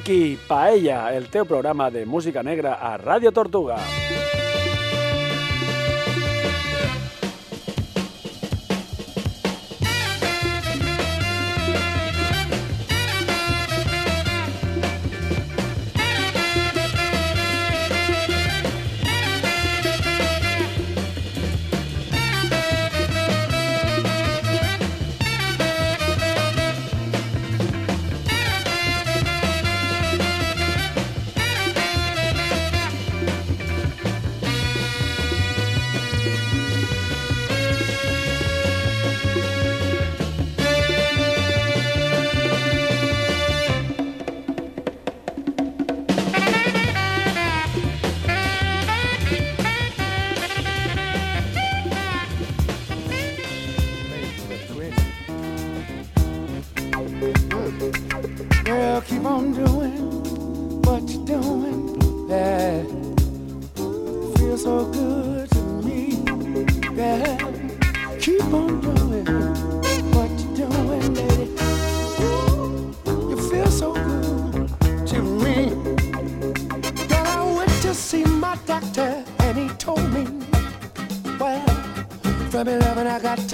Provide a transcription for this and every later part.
Funky Paella, el teu programa de música negra a Radio Tortuga.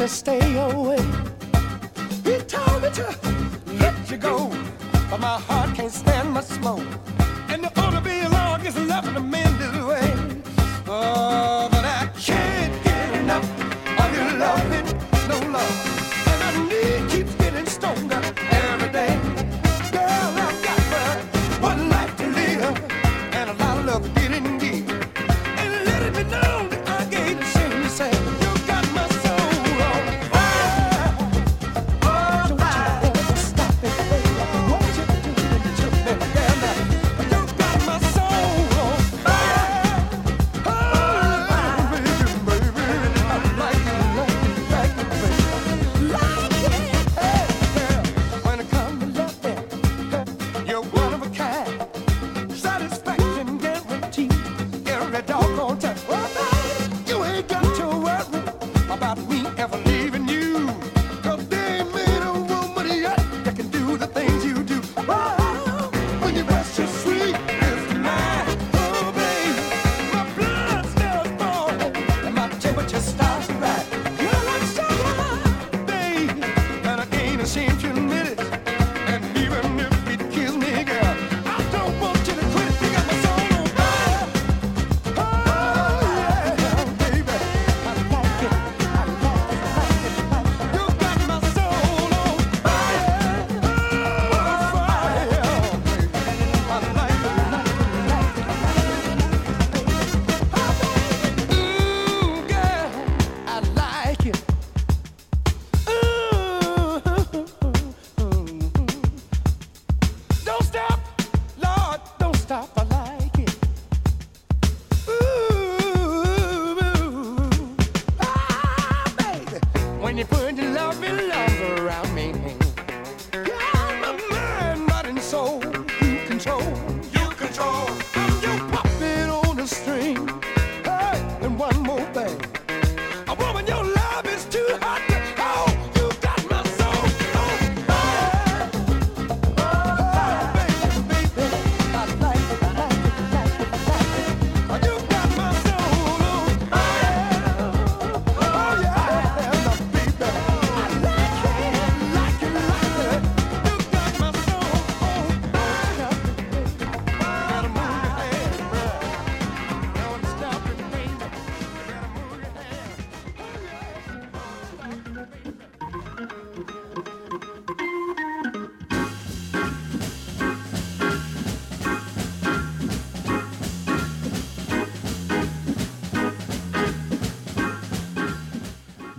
stay away.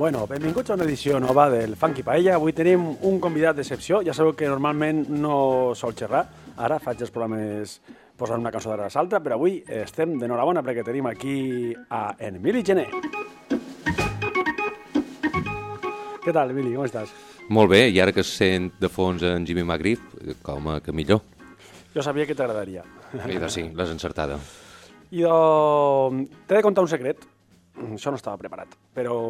Bueno, benvinguts a una edició nova del Funky Paella. Avui tenim un convidat d'excepció. Ja sabeu que normalment no sol xerrar. Ara faig els programes posant una cançó darrere l'altra, però avui estem d'enhorabona perquè tenim aquí a en Mili Gené. Què tal, Emili? Com estàs? Molt bé, i ara que sent de fons en Jimmy Magrib, com que millor. Jo sabia que t'agradaria. Idò, sí, l'has encertada. Idò, t'he de contar un secret. Això no estava preparat, però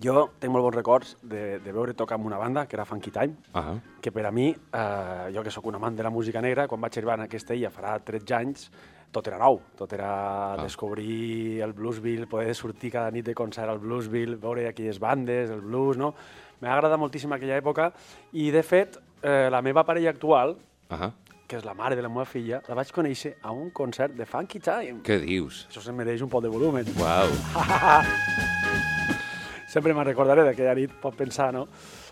jo tinc molt bons records de, de veure tocar amb una banda, que era Funky Time, Ah, que per a mi, eh, jo que sóc un amant de la música negra, quan vaig arribar en aquesta illa farà 13 anys, tot era nou, tot era Ah. descobrir el Bluesville, poder sortir cada nit de concert al Bluesville, veure aquelles bandes, el blues, no? M'ha agradat moltíssim aquella època i, de fet, eh, la meva parella actual, ah, que és la mare de la meva filla, la vaig conèixer a un concert de Funky Time. què dius? Això se'n mereix un poc de volumen. Uau, Sempre me'n recordaré d'aquella nit, pot pensar, no?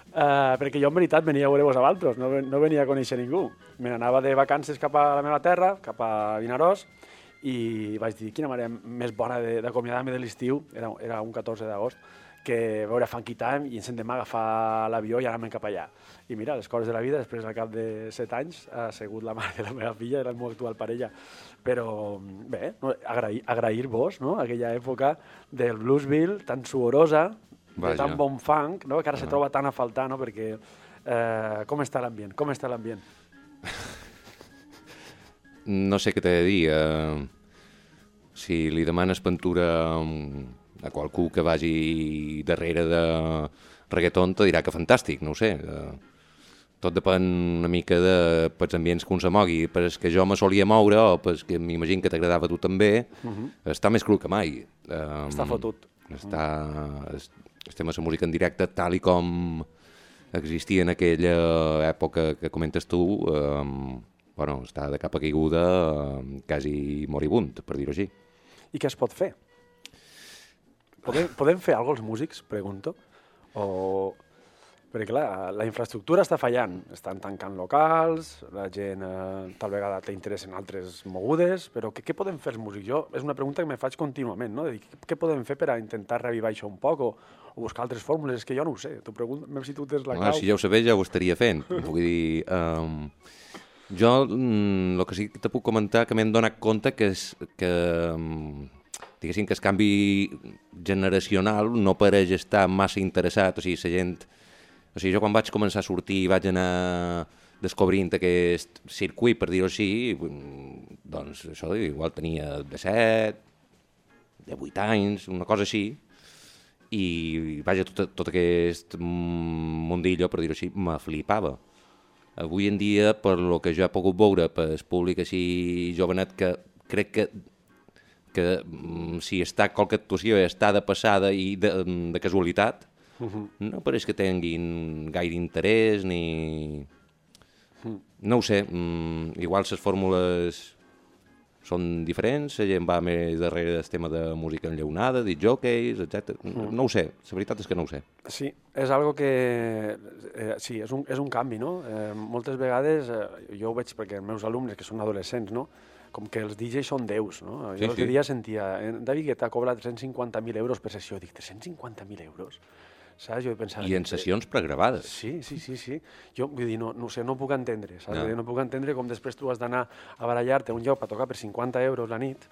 Uh, perquè jo, en veritat, venia a veure-vos a Valtros, no, no venia a conèixer ningú. Me n'anava de vacances cap a la meva terra, cap a Vinaròs, i vaig dir, quina manera més bona de- d'acomiadar-me de l'estiu, era, era un 14 d'agost, que veure Funky Time i ens demà agafar l'avió i anar-me'n cap allà. I mira, les coses de la vida, després al cap de 7 anys, ha sigut la mare de la meva filla, era la meva actual parella. Però bé, no, agrair- agrair-vos no? aquella època del Bluesville tan suorosa, de Vaja. tan bon funk, no? que ara se troba tan a faltar, no? perquè eh, com està l'ambient? Com està l'ambient? no sé què t'he de dir. Eh, si li demanes pintura a qualcú que vagi darrere de reggaeton, te dirà que fantàstic, no ho sé. Eh, tot depèn una mica de pels ambients que un se mogui. Per que jo me solia moure, o pels que m'imagino que t'agradava tu també, està més cru que mai. Eh, Està fotut. Està, es- estem a la música en directe tal i com existia en aquella època que comentes tu, eh, bueno, està de capa caiguda eh, quasi moribund, per dir-ho així. I què es pot fer? Podem, podem fer alguna els músics, pregunto? O... Perquè, clar, la infraestructura està fallant. Estan tancant locals, la gent eh, tal vegada té interès en altres mogudes, però què, què podem fer els músics? Jo, és una pregunta que me faig contínuament, no? De dir, què podem fer per a intentar revivar això un poc o, o buscar altres fórmules? Que jo no ho sé. T'ho pregunto, veure si tu tens la Ah, clau. si ja ho sabés, ja ho estaria fent. Vull dir, um, jo el que sí que te puc comentar que m'hem donat compte que, és, que um, diguéssim que el canvi generacional no pareix estar massa interessat, o sigui, la gent... O sigui, jo quan vaig començar a sortir i vaig anar descobrint aquest circuit, per dir-ho així, mm, doncs això igual tenia de 7, de 8 anys, una cosa així, i vaja, tot, tot aquest mm, mundillo, per dir-ho així, me flipava. Avui en dia, per lo que jo he pogut veure per el públic així jovenet, que crec que que mm, si està qualque actuació està de passada i de, de casualitat, no pareix que tinguin gaire interès ni... No ho sé, mm, igual les fórmules són diferents, la gent va més darrere del tema de música enllaunada, dit jockeys, etc. No ho sé, la veritat és que no ho sé. Sí, és algo que... Eh, sí, és un, és un canvi, no? Eh, moltes vegades, eh, jo ho veig perquè els meus alumnes, que són adolescents, no? com que els DJs són déus, no? Sí, Jo l'altre sí. dia sentia, eh, David Guetta cobra 350.000 euros per sessió. Dic, 350.000 euros? Saps? Jo he pensat... I en sessions pregravades. Sí, sí, sí, sí. Jo, vull dir, no, no sé, no ho puc entendre, saps? No. No. no puc entendre com després tu has d'anar a barallar-te a un lloc per tocar per 50 euros la nit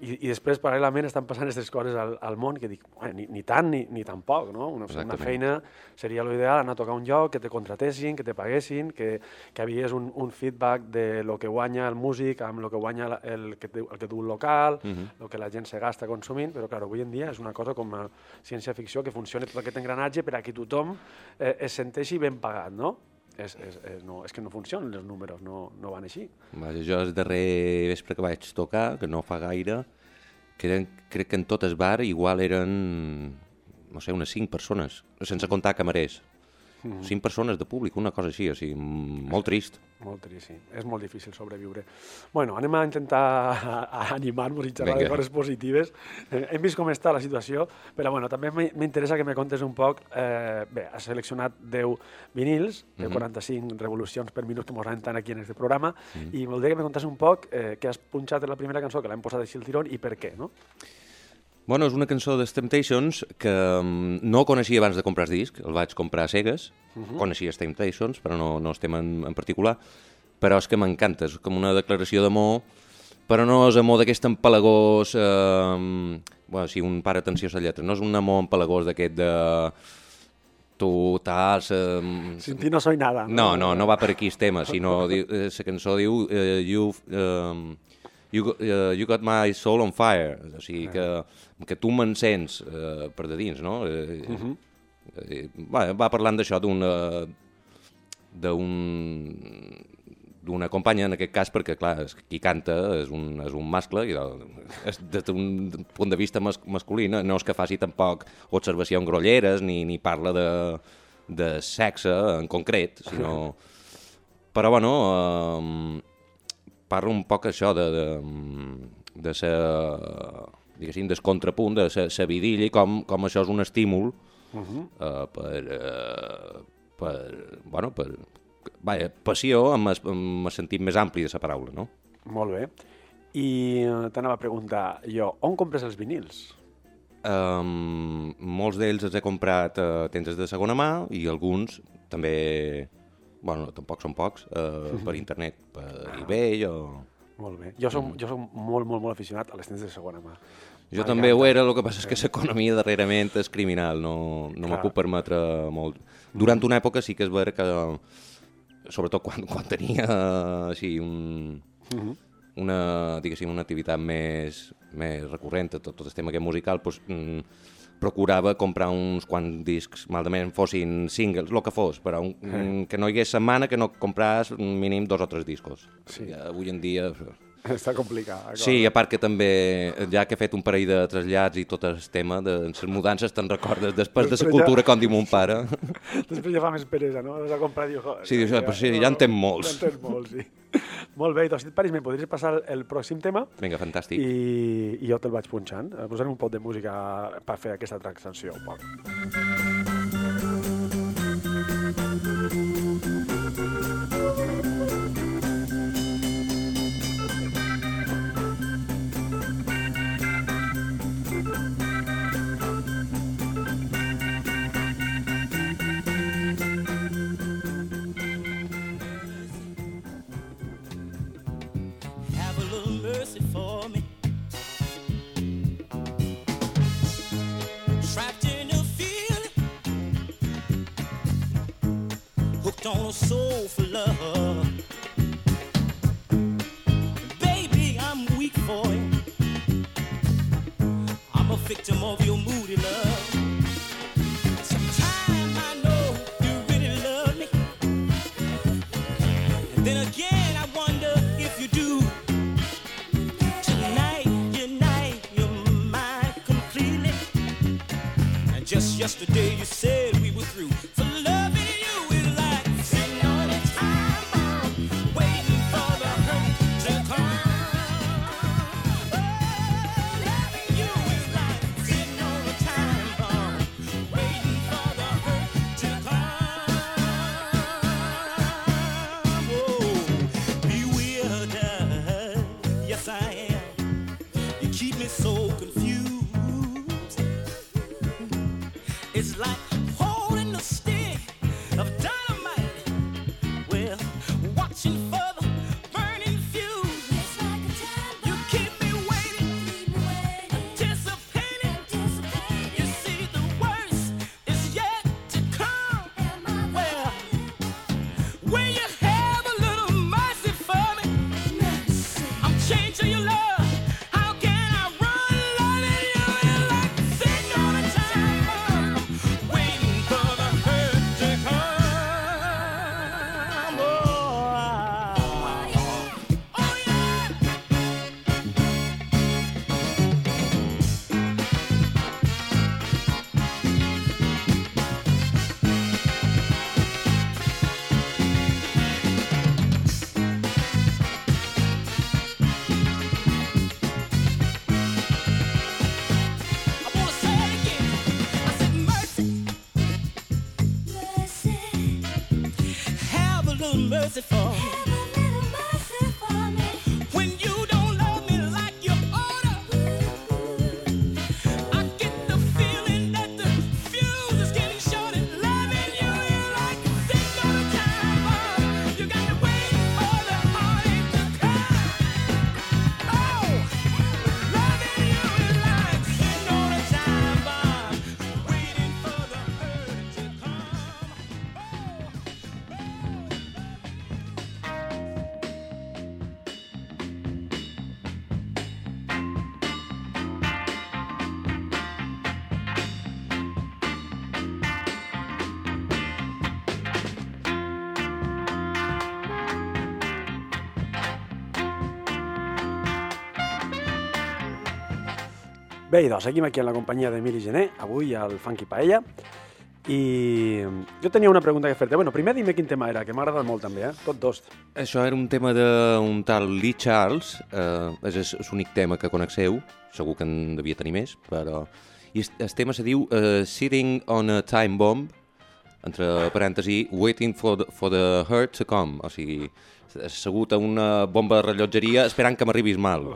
i, i després, paral·lelament, estan passant aquestes coses al, al món que dic, bueno, ni, ni tant ni, ni tampoc, no? Una, una Exactament. feina seria l'ideal, anar a tocar un lloc, que te contratessin, que te paguessin, que, que havies un, un feedback de lo que guanya el músic amb lo que guanya la- el que, el que du el local, Mhm. el que la gent se gasta consumint, però, clar, avui en dia és una cosa com a ciència-ficció que funciona tot aquest engranatge per a que tothom eh, es senteixi ben pagat, no? És, és, és, no, és que no funcionen els números, no, no van així. Vaja, jo el darrer vespre que vaig tocar, que no fa gaire, que eren, crec que en tot el bar igual eren, no sé, unes 5 persones, sense comptar camarers. Mhm. 5 persones de públic, una cosa així, o sigui, m- molt trist. Molt trist, sí. És molt difícil sobreviure. Bueno, anem a intentar animar-nos i xerrar de coses positives. Eh, hem vist com està la situació, però bueno, també m'in- m'interessa que me contes un poc... Eh, bé, has seleccionat 10 vinils, de 45 revolucions per minut que mos tant aquí en aquest programa, i voldria que me contes un poc eh, què has punxat en la primera cançó, que l'hem posat així el tirón, i per què, no? Bueno, és una cançó dels Temptations que mm, no coneixia abans de comprar el disc, el vaig comprar a cegues, coneixia els Temptations, però no, no estem en, en particular, però és que m'encanta, és com una declaració d'amor, però no és amor d'aquest empalagós, eh, bueno, si un para atenció a la lletra, no és un amor empalagós d'aquest de tu tals... Eh, Sin ti no soy nada. no, no, no va per aquí el tema, sinó eh, la cançó diu uh, you, um, You, Got- uh, you got my soul on fire, o sigui que, que tu m'encens uh, per de dins, no? Uh, uh -huh. uh, va, va parlant d'això d'una d'un d'una companya, en aquest cas, perquè, clar, qui canta és un, és un mascle, i des d'un punt de vista mas, masculí, no, no és que faci tampoc observacions grolleres, ni, ni parla de, de sexe en concret, sinó... Però, bueno, eh, parla un poc això de, de, de ser, diguéssim, del contrapunt, de ser, ser vidilla, i com, com això és un estímul eh, per, eh, per, bueno, per, vaja, passió amb el, amb el sentit més ampli de la paraula, no? Molt bé. I eh, t'anava a preguntar jo, on compres els vinils? Um, molts d'ells els he comprat a tendes de segona mà i alguns també, bueno, tampoc són pocs, uh, per internet, per eBay o... Molt bé. Jo som, jo som molt, molt, molt aficionat a les tendes de segona mà. Jo també ho era, el que passa és que l'economia darrerament és criminal, no, no me puc permetre molt. Durant una època sí que és vera que, sobretot quan, quan tenia així un, una, diguéssim, una activitat més, més recurrent, tot, tot el tema aquest musical, doncs, mm, procurava comprar uns quants discs, malament fossin singles, el que fos, però un, mm, que no hi hagués setmana que no compràs mínim dos o tres discos. Sí. Ja, avui en dia... Està complicat. eh, Sí, a part que també, ja que he fet un parell de trasllats i tot el tema de les mudances, te'n recordes després de la Després ja- cultura, com diu mon pare. Després ja fa més peresa, no? Has de comprar, diu, Sí, dius, però sí, ja en tens molts. Ja en tens molts, sí. Molt bé, doncs si et me podries passar el pròxim tema Vinga, fantàstic. i, i jo te'l vaig punxant. Eh, Posarem un pot de música per fer aquesta transacció un poc. Bé, idò, seguim aquí en la companyia d'Emili Gené, avui al Funky Paella. I jo tenia una pregunta que fer-te. Bueno, primer dime quin tema era, que m'ha agradat molt també, eh? Tot dos. Això era un tema d'un tal Lee Charles, eh, és l'únic tema que coneixeu, segur que en devia tenir més, però... I el tema se diu uh, Sitting on a Time Bomb, entre parèntesi, Waiting for the, for the Hurt to Come, o sigui, assegut a una bomba de rellotgeria esperant que m'arribis mal.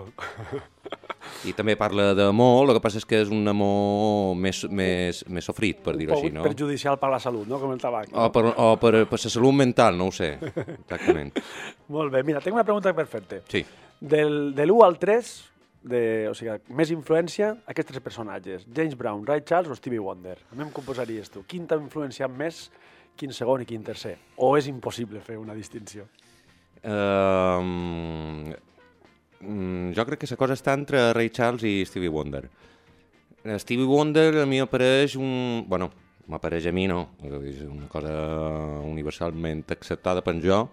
I també parla d'amor, el que passa és que és un amor més, més, més sofrit, per dir-ho així, no? Perjudicial per la salut, no? Com el tabac. O per, o per, per la salut mental, no ho sé, exactament. Molt bé, mira, tinc una pregunta per fer-te. Sí. Del, de l'1 al 3, de, o sigui, més influència, aquests tres personatges, James Brown, Ray Charles o Stevie Wonder. A mi em composaries tu. Quin t'ha influenciat més, quin segon i quin tercer? O és impossible fer una distinció? Um, jo crec que la cosa està entre Ray Charles i Stevie Wonder. Eh, Stevie Wonder a mi apareix un... Bueno, m'apareix a mi, no. És una cosa universalment acceptada per jo.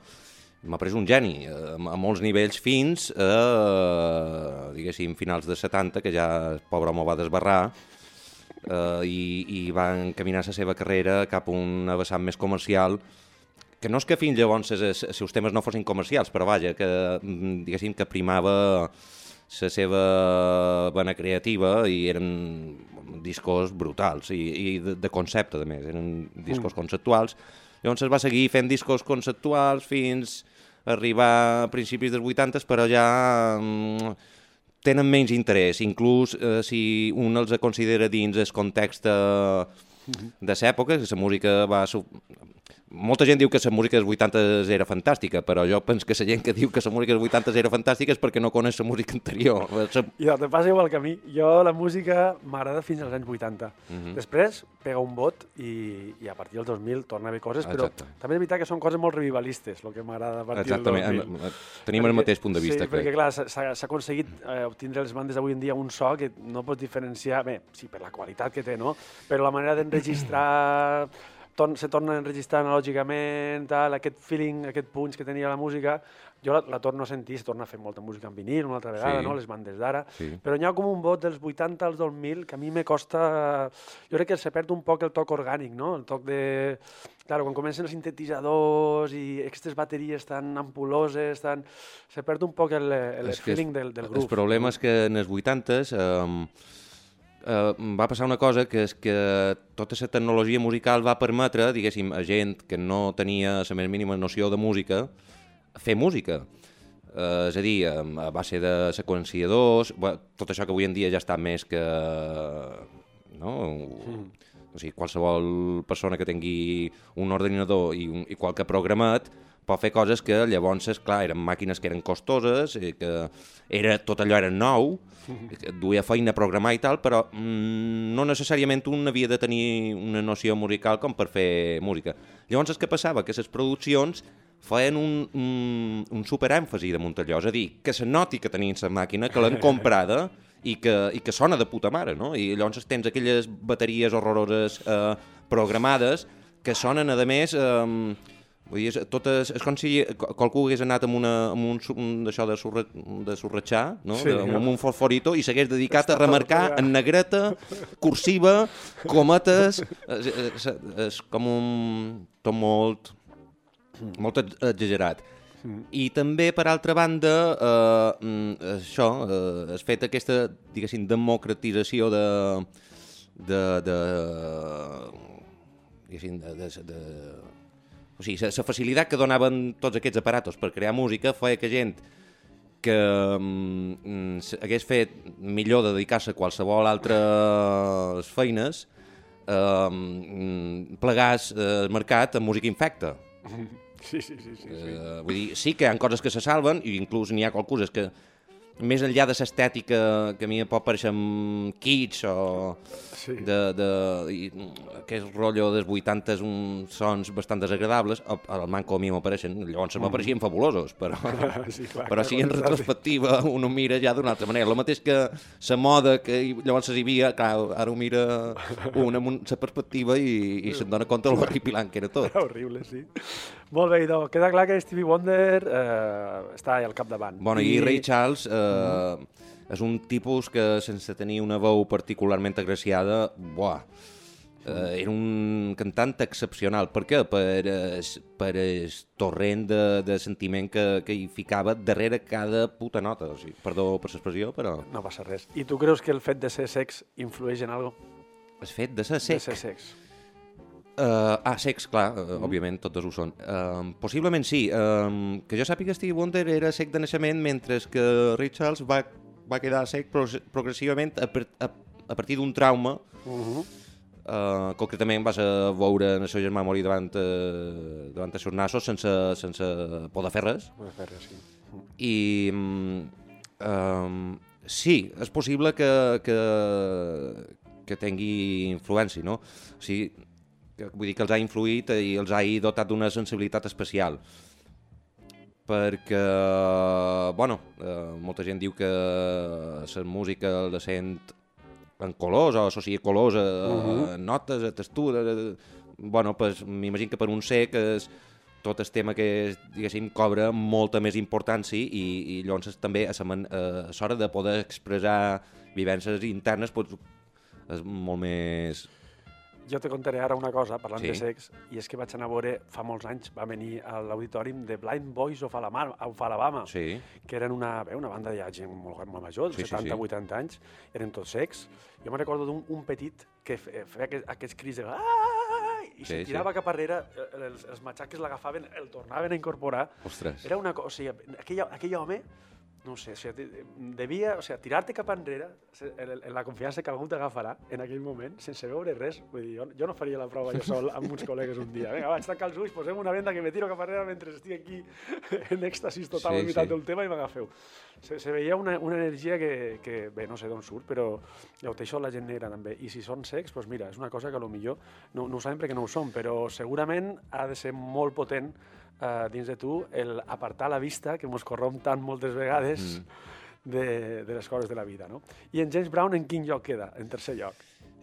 M'apareix un geni, eh, a molts nivells fins a, eh, diguéssim, finals de 70, que ja el pobre home va desbarrar, eh, i, i va encaminar la seva carrera cap a una vessant més comercial, que no és que fins llavors els, seus temes no fossin comercials, però vaja, que mm, diguéssim que primava la seva vena creativa i eren discos brutals i, i de, de concepte, a més, eren discos mm. conceptuals. Llavors es va seguir fent discos conceptuals fins a arribar a principis dels 80, però ja mm, tenen menys interès, inclús eh, si un els considera dins el context de, de l'època, que la música va... Molta gent diu que la música dels 80 era fantàstica, però jo penso que la gent que diu que la música dels 80 era fantàstica és perquè no coneix la música anterior. La... I te passa igual que a mi. Jo la música m'agrada fins als anys 80. Mm -hmm. Després pega un bot i, i a partir del 2000 torna a haver coses, però Exacte. també és veritat que són coses molt revivalistes, el que m'agrada a partir Exactament, del em- 2000. em- tenim el mateix punt de vista, sí, perquè crec. clar, s'ha- s'ha s'ha aconseguit eh, obtindre les bandes d'avui en dia un so que no pots diferenciar, bé, sí, per la qualitat que té, no? Però la manera d'enregistrar torn, se torna a enregistrar analògicament, tal, aquest feeling, aquest punch que tenia la música, jo la, la torno a sentir, se torna a fer molta música en vinil una altra vegada, Sí. no? les bandes d'ara, Sí. però n'hi ha com un bot dels 80 als 2000 que a mi me costa... Jo crec que se perd un poc el toc orgànic, no? El toc de... Claro, quan comencen els sintetitzadors i aquestes bateries tan ampuloses, tan... se perd un poc el, el feeling del, del El groove. problema és que en els 80s eh, eh, va passar una cosa que és que tota la tecnologia musical va permetre, diguéssim, a gent que no tenia la més mínima noció de música, fer música. Eh, és a dir, a base de seqüenciadors, tot això que avui en dia ja està més que... No? O sigui, qualsevol persona que tingui un ordinador i, un, i qualque programat pot fer coses que llavors, clar, eren màquines que eren costoses, i que era, tot allò era nou, que duia feina a programar i tal, però mm, no necessàriament un havia de tenir una noció musical com per fer música. Llavors, el que passava? Que les produccions feien un, un, un superèmfasi de allò, és a dir, que se noti que tenien la màquina, que l'han comprada i que, i que sona de puta mare, no? I llavors tens aquelles bateries horroroses eh, programades que sonen, a més, eh, vull dir, és, totes, és com si qualcú hagués anat amb, una, amb un, un d'això de, surre, de sorratxar, no? Sí, de, amb un fosforito, i s'hagués dedicat a remarcar tot en negreta, cursiva, cometes, és, és, és com un... tot molt molt ex- exagerat. I també, per altra banda, eh, mm, això, eh, has fet aquesta, diguéssim, democratització de... de, de diguéssim, de, de, de o sigui, la facilitat que donaven tots aquests aparatos per crear música feia que gent que mm, s- hagués fet millor de dedicar-se a qualsevol altres feines eh, mm, plegàs eh, el mercat amb música infecta. Sí, sí, sí. sí, sí. Eh, vull dir, sí que hi ha coses que se salven i inclús n'hi ha qualcoses que més enllà de l'estètica que a mi em pot parecer amb kitsch o Sí. de, de, i, mm, aquest rotllo dels 80 uns sons bastant desagradables al, manco a mi m'apareixen llavors m'apareixien fabulosos però, Sí, clar, però sí en retrospectiva un ho mira ja d'una altra manera el mateix que la moda que llavors hi havia clar, ara ho mira un amb la perspectiva i, i se'n dona compte l'horripilant que era tot Era horrible, sí. Molt bé, idò. Queda clar que Stevie Wonder eh, està al capdavant. Bueno, i Ray Charles, eh, és un tipus que sense tenir una veu particularment agraciada, buah, eh, era un cantant excepcional. Per què? Per, es, per el torrent de, de sentiment que, que hi ficava darrere cada puta nota. O sigui, perdó per l'expressió, però No passa res. I tu creus que el fet de ser sex influeix en algo? el fet de ser De sec... ser sex. Uh, ah, secs, clar, uh, òbviament, tots dos ho són. Uh, possiblement sí. Uh, que jo sàpiga, Stevie Wonder era sec de naixement, mentre que Richards va, va quedar sec pro progressivament a, per, a, a partir d'un trauma. Uh -huh. Uh, concretament vas a veure el seu germà morir davant, uh, davant els seus nassos sense, sense poder fer res. Puede fer res, sí. I um, sí, és possible que, que, que tingui influència, no? O sigui, que, vull dir que els ha influït i els ha dotat d'una sensibilitat especial. Perquè, bueno, eh, molta gent diu que la música la sent en colors o associa colors a, uh -huh. a notes, a textura... A, bueno, pues, m'imagino que per un sec és, tot el tema que, diguéssim, cobra molta més importància i, i llavors també a a l'hora de poder expressar vivències internes pues, és molt més... Jo te contaré ara una cosa, parlant Sí. de sex, i és que vaig anar a veure, fa molts anys, va venir a l'auditorium de Blind Boys of Alabama, of Alabama Sí, que eren una, bé, una banda de gent molt, molt major, Sí, de sí, 70-80 sí. anys, eren tots secs. Jo me recordo d'un un petit que fe- feia aquest, aquests crits de... "Ah!" I Sí, se sí. tirava cap arrere, eh, els, els matxaques l'agafaven, el tornaven a incorporar. ostres. Era una cosa, o sigui, aquell, aquell home, no ho sé, o sigui, devia, o sigui, tirar-te cap enrere, la confiança que algú t'agafarà en aquell moment, sense veure res. Vull dir, jo, jo no faria la prova jo sol amb uns col·legues un dia. Vinga, vaig tancar els ulls, posem una venda que me tiro cap enrere mentre estic aquí en èxtasis total Sí, mitjà sí. del tema i m'agafeu. Se, se veia una, una energia que, que, bé, no sé d'on surt, però ja ho té això la gent negra també. I si són secs, doncs mira, és una cosa que a lo millor no, no ho sabem perquè no ho som, però segurament ha de ser molt potent eh, dins de tu el apartar la vista, que mos corromp tant moltes vegades, Mm. de, de les coses de la vida. No? I en James Brown en quin lloc queda? En tercer lloc.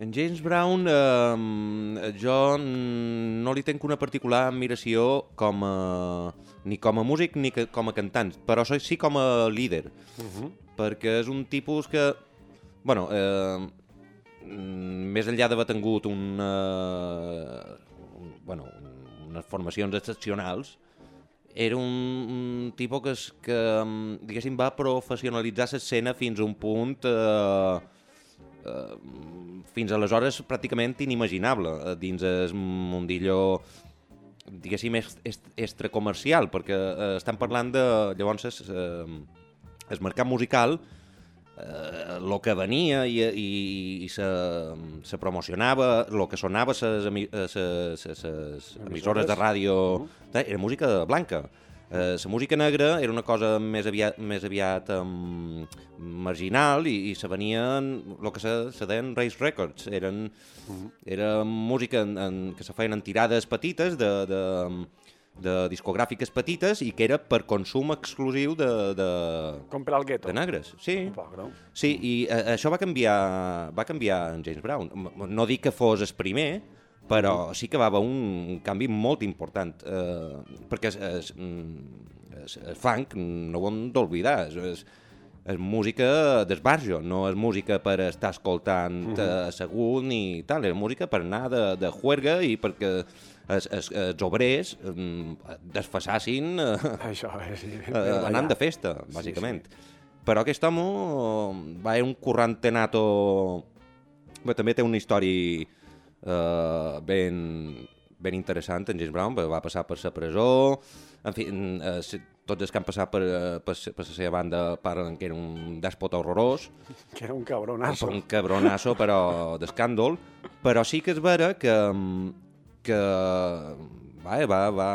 En James Brown, eh, jo no li tenc una particular admiració com a, ni com a músic ni que, com a cantant, però soy- sí com a líder, Uh -huh. perquè és un tipus que, bueno, eh, mm, més enllà d'haver tingut una, un, bueno, unes formacions excepcionals, era un, un tipus que, es- que mm, diguéssim, va professionalitzar l'escena fins a un punt eh, eh, fins aleshores pràcticament inimaginable eh, dins el mundillo diguéssim est, est, extracomercial perquè eh, estan parlant de llavors es, eh, el mercat musical eh, lo que venia i, i, i se, se promocionava, lo que sonava a les emi, ses- ses emissores de ràdio, eh, era música blanca. Eh, la música negra era una cosa més aviat, més aviat um, marginal i, i se venien el que se, se deien race records. Eren, era música en, en, que se feien en tirades petites de, de, de discogràfiques petites i que era per consum exclusiu de, de, Com per al gueto. de negres. Sí, poc, no? Sí, i eh, això va canviar, va canviar en James Brown. No dic que fos el primer, però sí que va haver un, canvi molt important, eh, perquè és, és, mm, és, el funk no ho hem d'oblidar, és, és, és música d'esbarjo, no és música per estar escoltant uh -huh. assegut ni tal, és música per anar de, de juerga i perquè els, els, els obrers mm, desfassassin eh, Això, eh, sí. eh, anant de festa, bàsicament. Sí, sí. Però aquest home va un currante nato... Bé, també té una història eh, ben, ben interessant, en James Brown, va passar per la presó, en fi, eh, si- tots els que han passat per, eh, per, per la seva banda parlen que era un dèspota horrorós, Que era un cabronazo. un cabronasso, però d'escàndol, però sí que és vera que, mm, que va, va, va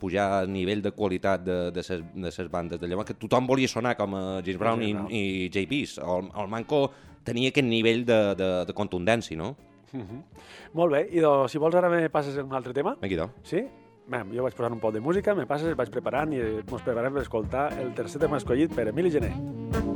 pujar el nivell de qualitat de, de, ses, de ses bandes de llavors, que tothom volia sonar com a James Brown i, i JP's. El, el Manco tenia aquest nivell de, de, de contundència, no? Molt bé, i doncs, si vols ara me passes un altre tema? Aquí, do. Sí? Bé, jo vaig posar un poc de música, me passes, vaig preparant i ens preparem per escoltar el tercer tema escollit per Emili Gené. Bueno,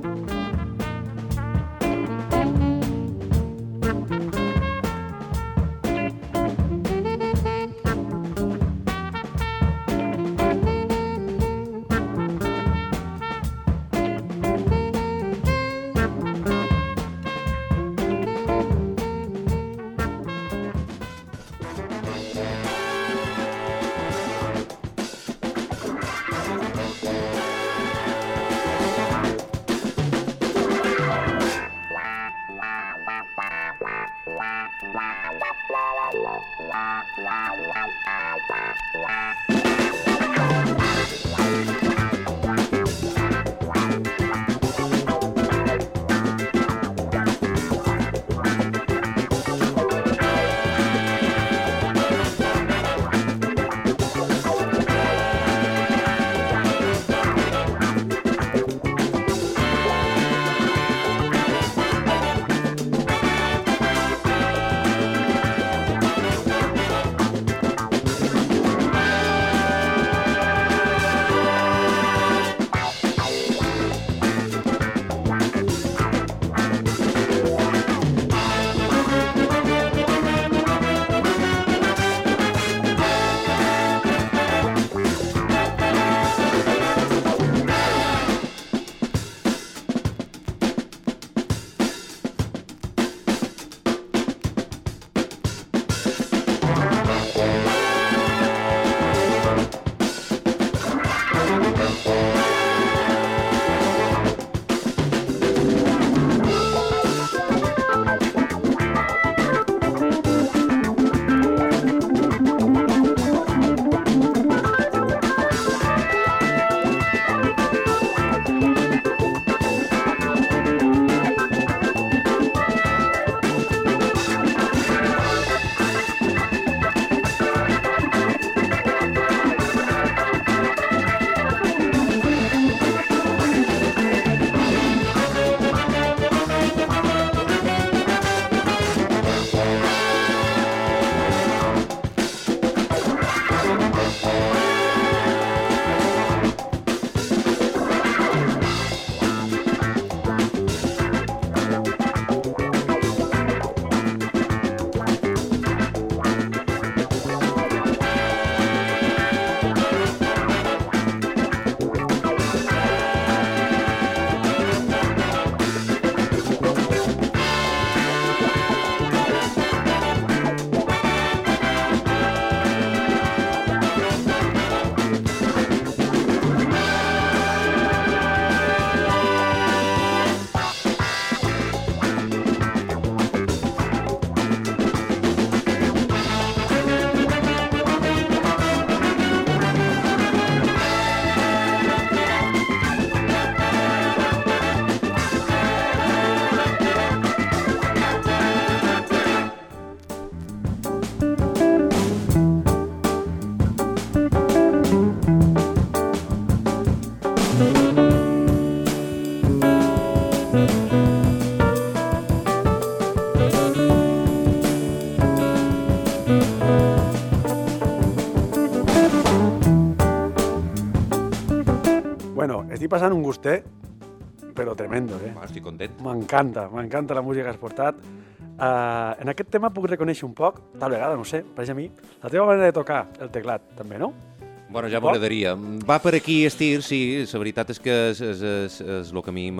estic passant un gustet, però tremendo, eh? Bueno, estic content. M'encanta, m'encanta la música que has portat. Uh, en aquest tema puc reconèixer un poc, tal vegada, no sé, pareix a mi, la teva manera de tocar el teclat, també, no? Bueno, ja m'agradaria. Va per aquí, estir, sí, la veritat és que és, és, és, és el que a mi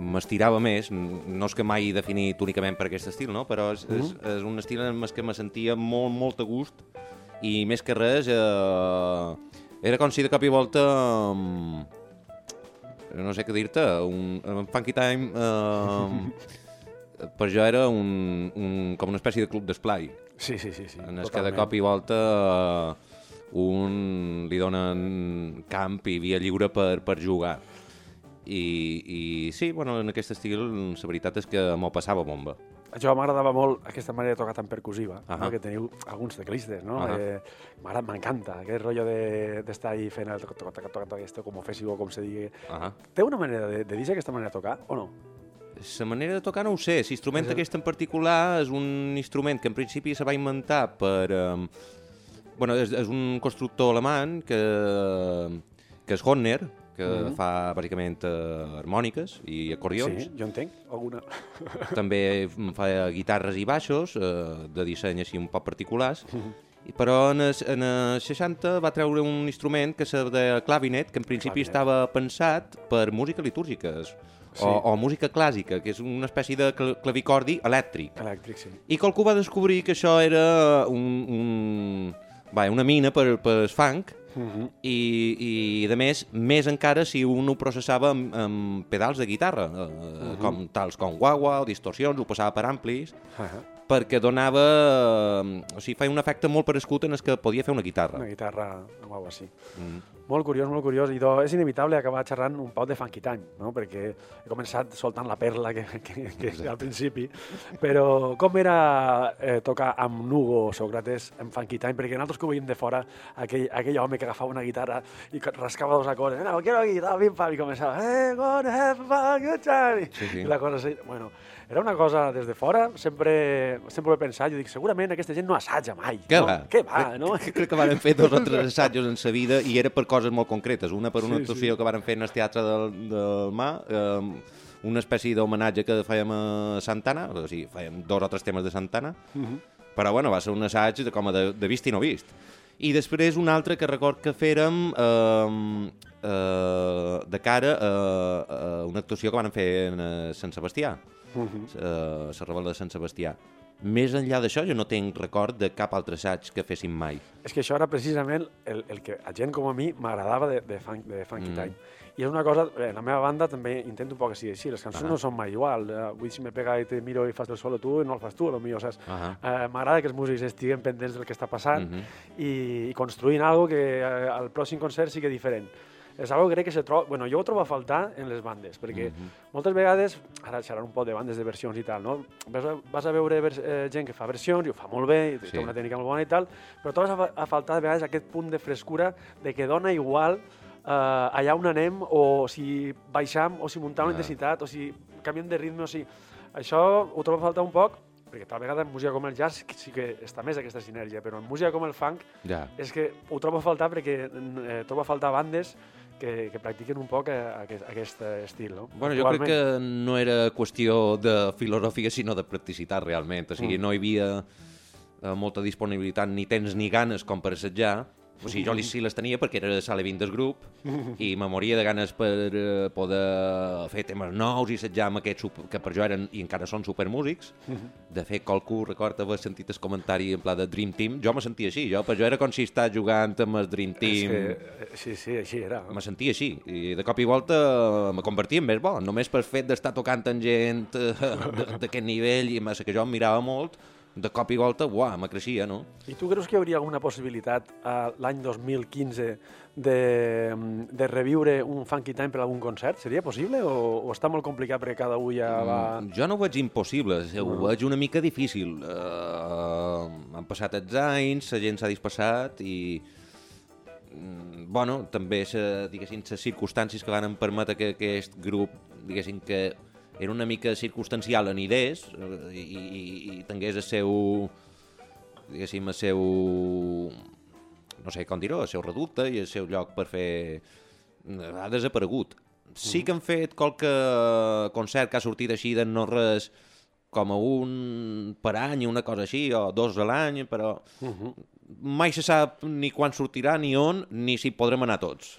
m'estirava més. No és que mai he definit únicament per aquest estil, no? però és, és, és un estil en el que me sentia molt, molt a gust i més que res eh, era com si de cop i volta um, no sé què dir-te un, un Funky Time eh, per jo era un, un, com una espècie de club d'esplai Sí, sí, sí. sí en el que de cop i volta eh, un li donen camp i via lliure per, per jugar. I, I sí, bueno, en aquest estil la veritat és que m'ho passava bomba. A jo m'agradava molt aquesta manera de tocar tan percussiva, uh. -huh. no? que teniu alguns teclistes, no? Ahà. Eh, m'agrada- M'encanta aquest rotllo de- d'estar ahí fent el toc, toc, toc, toc, com ofessiu o com se digui. Ah Té una manera de, de dir aquesta manera de tocar o no? La manera de tocar no ho sé. L'instrument aquest en particular és un instrument que en principi se va inventar per... Eh, bueno, és, és un constructor alemany que, que és Horner, que mm -hmm. fa bàsicament eh, harmòniques i acordions. Sí, jo entenc alguna. també fa guitarres i baixos, eh, de disseny així un poc particulars, I- però en els, en els 60 va treure un instrument que se de clavinet, que en principi Clavinet. estava pensat per música litúrgica Sí. o, o música clàssica, que és una espècie de cl clavicordi elèctric. Elèctric, sí. I qualcú va descobrir que això era un, un, va, una mina per, per el funk, Uh -huh. i, i de més, més encara si un ho processava amb, amb pedals de guitarra, eh, com, tals com guagua o distorsions, ho passava per amplis, Uh -huh. Perquè donava... O sigui, feia un efecte molt parescut en el que podia fer una guitarra. Una guitarra o alguna així. Mm. Molt curiós, molt curiós. I do, és inevitable acabar xerrant un poc de Funky Time, no? perquè he començat soltant la perla que, que, que al principi, però com era eh, tocar amb Nugo Sócrates en Funky Time? Perquè nosaltres que ho veiem de fora, aquell, aquell home que agafava una guitarra i rascava dos acords, no, quiero guitarra, pim, pam, i començava, eh, gonna have a good time. Sí, sí. I la cosa, bueno, era una cosa des de fora, sempre, sempre ho he pensat, jo dic, segurament aquesta gent no assaja mai. Què no? va? Què va, no? Crec, crec que varen fer dos o tres assajos en sa vida i era per coses molt concretes. Una per una Sí, actuació que varen fer en el Teatre del, del Mar, eh, una espècie d'homenatge que fèiem a Santana, o sigui, fèiem dos o tres temes de Santana, Mhm. però bueno, va ser un assaig de, com a de, de vist i no vist. I després un altre que record que fèrem eh, eh, de cara a, a una actuació que van fer en eh, Sant Sebastià, Mhm. eh, la Rebel de Sant Sebastià. Més enllà d'això, jo no tinc record de cap altre assaig que féssim mai. És que això era precisament el, el que a gent com a mi m'agradava de, de, funk, de Funky Mm. Time. I és una cosa, eh, la meva banda també intento un poc que sigui així, les cançons Ah. no són mai igual. Eh, avui si me pega i te miro i fas el solo tu, no el fas tu, a lo millor, saps? Ah Eh, M'agrada que els músics estiguen pendents del que està passant Mhm. i, i construint algo que eh, al pròxim concert sigui diferent. És algo que crec que se troba... Bueno, jo ho trobo a faltar en les bandes, perquè Mhm. moltes vegades, ara xerrant un poc de bandes de versions i tal, no? Vas a, vas a veure vers, eh, gent que fa versions i ho fa molt bé, i Sí. té una tècnica molt bona i tal, però trobes a, a faltar de vegades aquest punt de frescura de que dona igual eh, allà on anem, o si baixam, o si muntam la Ah. intensitat, o si canviem de ritme, o si... Això ho trobo a faltar un poc, perquè tal vegada en música com el jazz sí que està més aquesta sinergia, però en música com el funk Ja. és que ho trobo a faltar perquè eh, trobo a faltar bandes que, que practiquen un poc aquest, aquest estil. No? Bueno, jo crec que no era qüestió de filosofia, sinó de practicitat, realment. O sigui, Mm. no hi havia eh, molta disponibilitat, ni temps ni ganes com per assetjar. O sigui, jo sí les tenia perquè era de sala 20 del grup i me moria de ganes per eh, poder fer temes nous i assetjar amb aquests super- que per jo eren i encara són supermúsics. De fet, qualcú recorda haver sentit el comentari en pla de Dream Team. Jo me sentia així, jo, per jo era com si estàs jugant amb el Dream És Team. que, eh, sí, sí, així era. Me sentia així, i de cop i volta me convertia en més bo, només per fet d'estar tocant amb gent eh, d'aquest nivell, i massa que jo em mirava molt, de cop i volta, uah, me creixia, no? I tu creus que hi hauria alguna possibilitat a l'any 2015 de, de reviure un Funky Time per algun concert? Seria possible o, o està molt complicat perquè cada un ja va... Mm, Jo no ho veig impossible, ho veig una mica difícil. Uh, han passat els anys, la gent s'ha dispersat i mm, bueno, també se, diguéssim, les circumstàncies que van permetre que aquest grup, diguéssim, que era una mica circumstancial en idees eh, i, i, i tingués el seu, diguéssim, el seu, no sé com dir-ho, el seu reducte i el seu lloc per fer... ha desaparegut. Sí que han fet qualque concert que ha sortit així de no res com a un per any, una cosa així, o dos a l'any, però mai se sap ni quan sortirà, ni on, ni si podrem anar tots.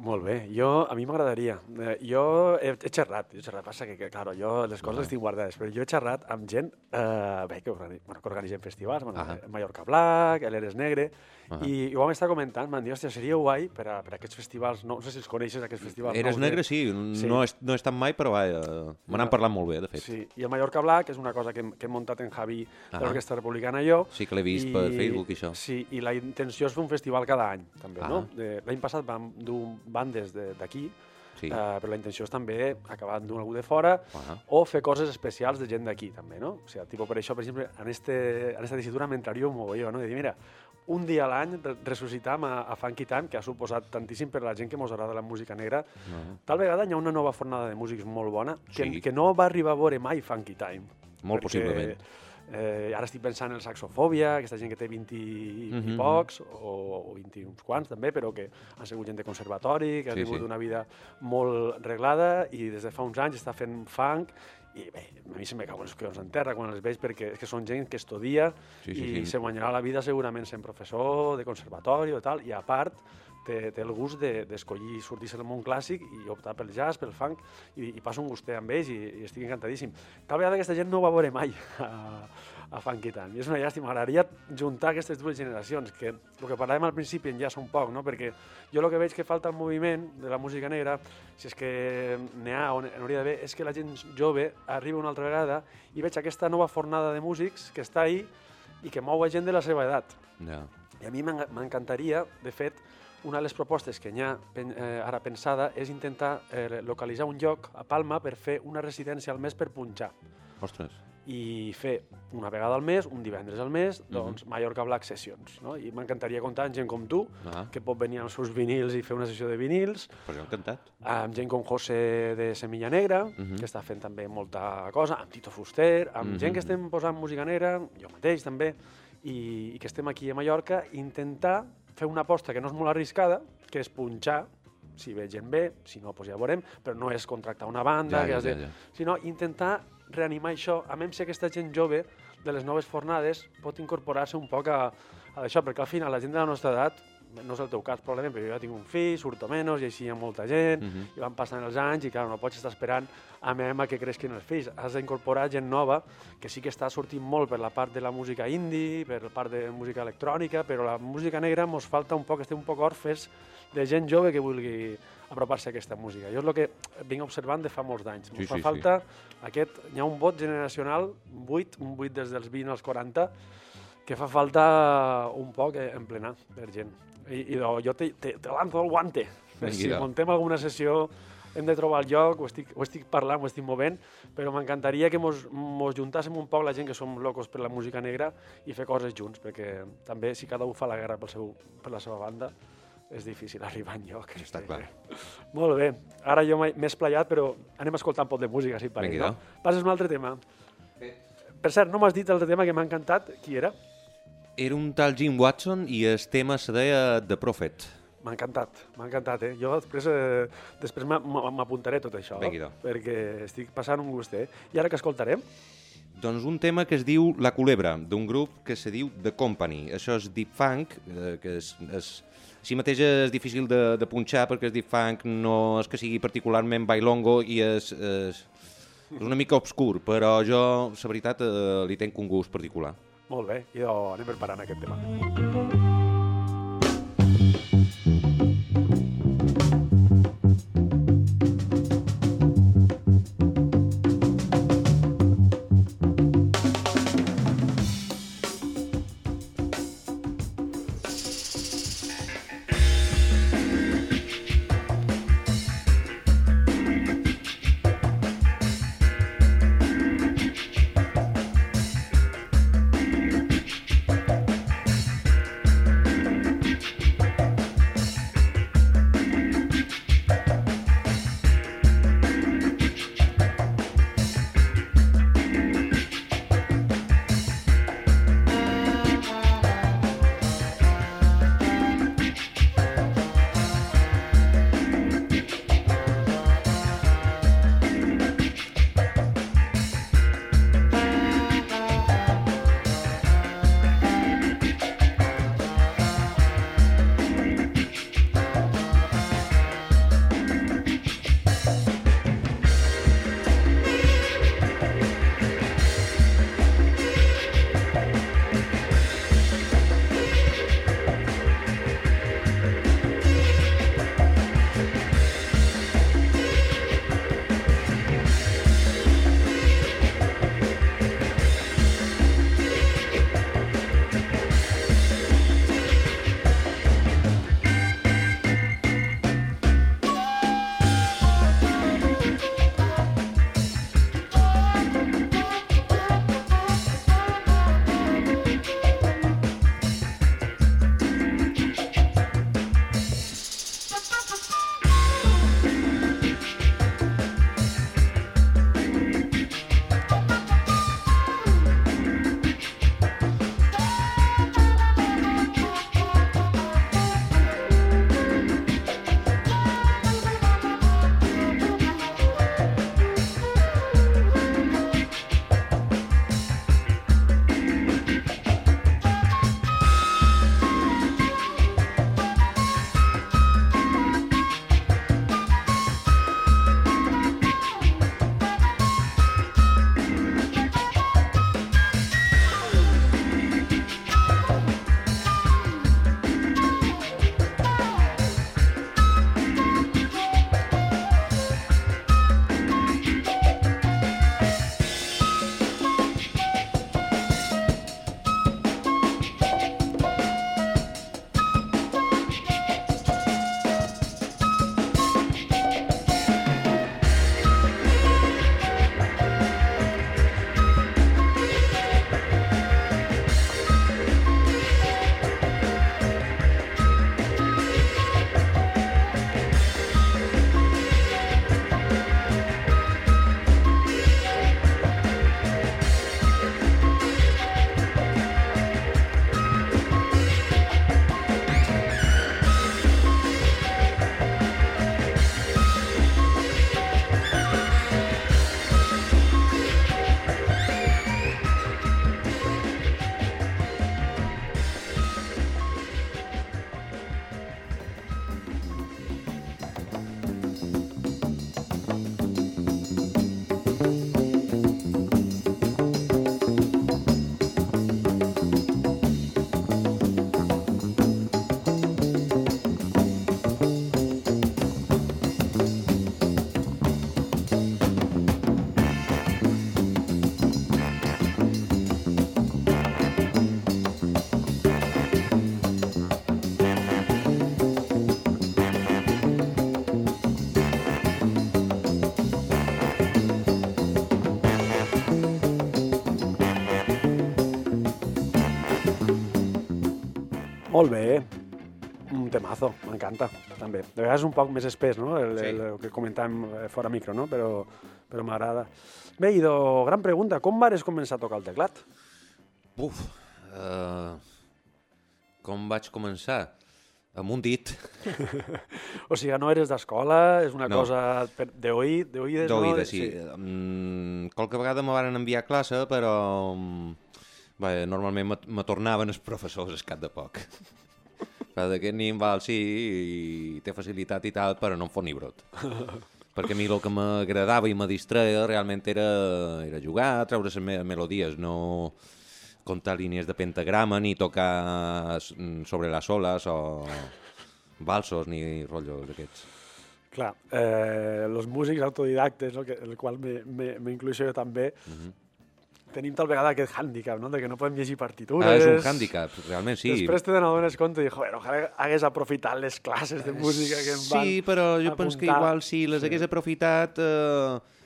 Molt bé, jo, a mi m'agradaria. Eh, jo he, he xerrat, he xerrat, passa que, que claro, jo les coses les tinc guardades, però jo he xerrat amb gent eh, bé, que, organi, bueno, que organitzem festivals, bueno, Ahà. Mallorca Black, l'Eres Negre, Ahà. i, i ho vam estar comentant, m'han dit, hòstia, seria guai per a, per a aquests festivals, no, no sé si els coneixes, aquests festivals Eres nous de- negre, sí, Sí. no, és, no és tan mai, però vaja, me n'han parlat molt bé, de fet. Sí, i el Mallorca Black és una cosa que, hem- que hem muntat en Javi de Ahà. l'Orquestra Republicana i jo. Sí que l'he vist per Facebook i això. Sí, i la intenció és fer un festival cada any, també, no? Ah. De- L'any passat vam dur bandes de- d'aquí, Sí. eh, però la intenció és també acabar amb algú de fora Ahà. o fer coses especials de gent d'aquí, també, no? O sigui, tipo, per això, per exemple, en, este, en esta tessitura m'entraria un mogolló, no? De dir, mira, un dia a l'any re- ressuscitam a, a Funky Time, que ha suposat tantíssim per la gent que mos agrada la música negra. No. Tal vegada hi ha una nova fornada de músics molt bona que, Sí. que no va arribar a veure mai Funky Time. Molt possiblement. Eh, ara estic pensant en el Saxofòbia, aquesta gent que té 20 i, i Mhm. pocs, o, o 20 i uns quants també, però que han sigut gent de conservatori, que ha Sí, tingut sí. una vida molt reglada i des de fa uns anys està fent funk i bé, a mi se me cauen els collons en terra quan els veig perquè és que són gent que estudia Sí, sí, i sí. se guanyarà la vida segurament sent professor de conservatori o tal, i a part té, té el gust de- d'escollir de, sortir-se del món clàssic i optar pel jazz, pel funk, i, i passo un gustet amb ells i, i estic encantadíssim. Tal vegada aquesta gent no ho va veure mai a, a Funky Town, i és una llàstima. M'agradaria juntar aquestes dues generacions, que el que parlàvem al principi enllaça un poc, no? perquè jo el que veig que falta al moviment de la música negra, si és que n'hi ha o n'hauria d'haver, és que la gent jove arriba una altra vegada i veig aquesta nova fornada de músics que està ahí i que mou a gent de la seva edat. Ja. I a mi m'en- m'encantaria, de fet, una de les propostes que n'hi ha eh, ara pensada és intentar eh, localitzar un lloc a Palma per fer una residència al mes per punxar Ostres. I fer una vegada al mes, un divendres al mes, doncs Mallorca Black Sessions. No? I m'encantaria comptar amb gent com tu, Ah, que pot venir amb els seus vinils i fer una sessió de vinils, però jo encantat. amb gent com José de Semilla Negra, Mhm. que està fent també molta cosa, amb Tito Fuster, amb Mhm. gent que estem posant música negra, jo mateix també, i, i que estem aquí a Mallorca, intentar fer una aposta que no és molt arriscada, que és punxar, si ve gent bé, si no, doncs ja veurem, però no és contractar una banda, Ja, que ja, ja, ja. sinó intentar reanimar això, a més si aquesta gent jove de les noves fornades pot incorporar-se un poc a, a això, perquè al final la gent de la nostra edat, no és el teu cas probablement, però jo ja tinc un fill, surto menys i així hi ha molta gent, Mhm. i van passant els anys i clar, no pots estar esperant a mem a que creixin els fills. Has d'incorporar gent nova que sí que està sortint molt per la part de la música indie, per la part de música electrònica, però la música negra mos falta un poc, estem un poc orfes de gent jove que vulgui apropar-se a aquesta música. Jo és el que vinc observant de fa molts d'anys. Mos Sí, fa sí, sí. falta aquest... Hi ha un vot generacional, buit, un buit des dels 20 als 40, que fa falta un poc eh, emplenar per gent. I, i jo te, te, te lanzo el guante. Vinga. Si montem alguna sessió hem de trobar el lloc, ho estic, ho estic parlant, ho estic movent, però m'encantaria que mos, mos juntàssim un poc la gent que som locos per la música negra i fer coses junts, perquè també si cada un fa la guerra pel seu, per la seva banda, és difícil arribar enlloc. Està clar. Molt bé. Ara jo m'he esplayat, però anem a escoltar un poc de música, si et pareix, Vinga. no? Passes un altre tema. Per cert, no m'has dit l'altre tema que m'ha encantat. Qui era? Era un tal Jim Watson i el tema se deia The Prophet. M'ha encantat, m'ha encantat, eh? Jo després, eh, després m'a- m'a- m'apuntaré tot això, Vinga, doncs. perquè estic passant un gust, eh? I ara que escoltarem? Doncs un tema que es diu La Culebra, d'un grup que se diu The Company. Això és deep funk, eh, que és, és, així mateix és difícil de, de punxar perquè el deep funk no és que sigui particularment bailongo i és, és, és una mica obscur, però jo, la veritat, eh, li tenc un gust particular. Molt bé, i anem preparant aquest tema. Molt bé, un temazo, m'encanta, també. De vegades un poc més espès, no?, el, Sí. el, el que comentàvem eh, fora micro, no?, però, però m'agrada. Bé, Ido, gran pregunta, com vares començar a tocar el teclat? Uf, uh, com vaig començar? Amb un dit, O sigui, no eres d'escola, és una No. cosa d'oïdes, no? d'oïda, sí. Mm, qualque vegada me van enviar a classe, però mm, bé, normalment me, me tornaven els professors al cap de poc. Però d'aquest nin val, sí, i té facilitat i tal, però no em fot ni brot. Perquè a mi el que m'agradava i me distreia realment era, era jugar, treure les me melodies, no comptar línies de pentagrama ni tocar sobre les oles o valsos ni rotllos d'aquests. Clar, eh, músics autodidactes, no? que, el qual me, me, me incluixo jo també, Mhm. Tenim tal vegada aquest hàndicap, no? de que no podem llegir partitures. Ah, és un hàndicap, realment sí. Després te n'adones compte i dius, joder, ojalà hagués aprofitat les classes de música que em van Sí, però jo penso que apuntar. igual si les hagués aprofitat... Eh,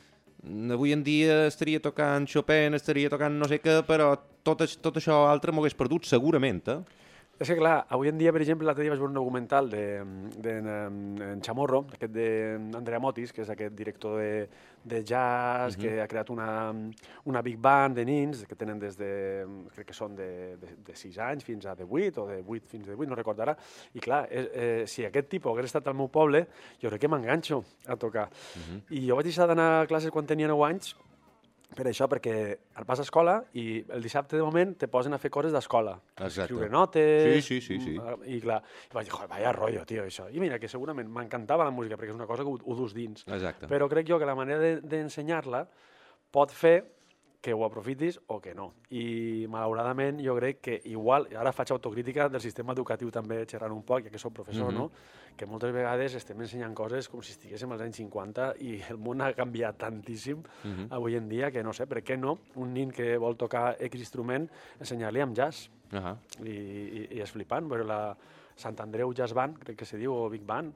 avui en dia estaria tocant Chopin, estaria tocant no sé què, però tot, tot això altre m'ho hagués perdut segurament, eh? És que clar, avui en dia, per exemple, l'altre dia vaig veure un documental de, de, de en Chamorro, aquest d'Andrea Motis, que és aquest director de, de jazz, que ha creat una, una big band de nins, que tenen des de, crec que són de, de, de 6 anys fins a 18, o de 8 fins a 18, no recordo ara. I clar, eh, eh, si aquest tipus hagués estat al meu poble, jo crec que m'enganxo a tocar. I jo vaig deixar d'anar a classes quan tenia 9 anys, per això, perquè vas a escola i el dissabte de moment te posen a fer coses d'escola. Escriure notes... Sí, sí, sí, sí. mm, I clar, i vaig dir, joder, vaya rotllo, tio, això. I mira, que segurament m'encantava la música, perquè és una cosa que ho, ho dus dins. Exacte. Però crec jo que la manera de- d'ensenyar-la pot fer que ho aprofitis o que no. I malauradament jo crec que igual, ara faig autocrítica del sistema educatiu també xerrant un poc, ja que soc professor, Mhm. no? que moltes vegades estem ensenyant coses com si estiguéssim als anys 50 i el món ha canviat tantíssim Mhm. avui en dia que no sé, per què no un nin que vol tocar X instrument ensenyar-li amb jazz Ahà. i, i, i és flipant, veure la Sant Andreu Jazz Band, crec que se diu, o Big Band,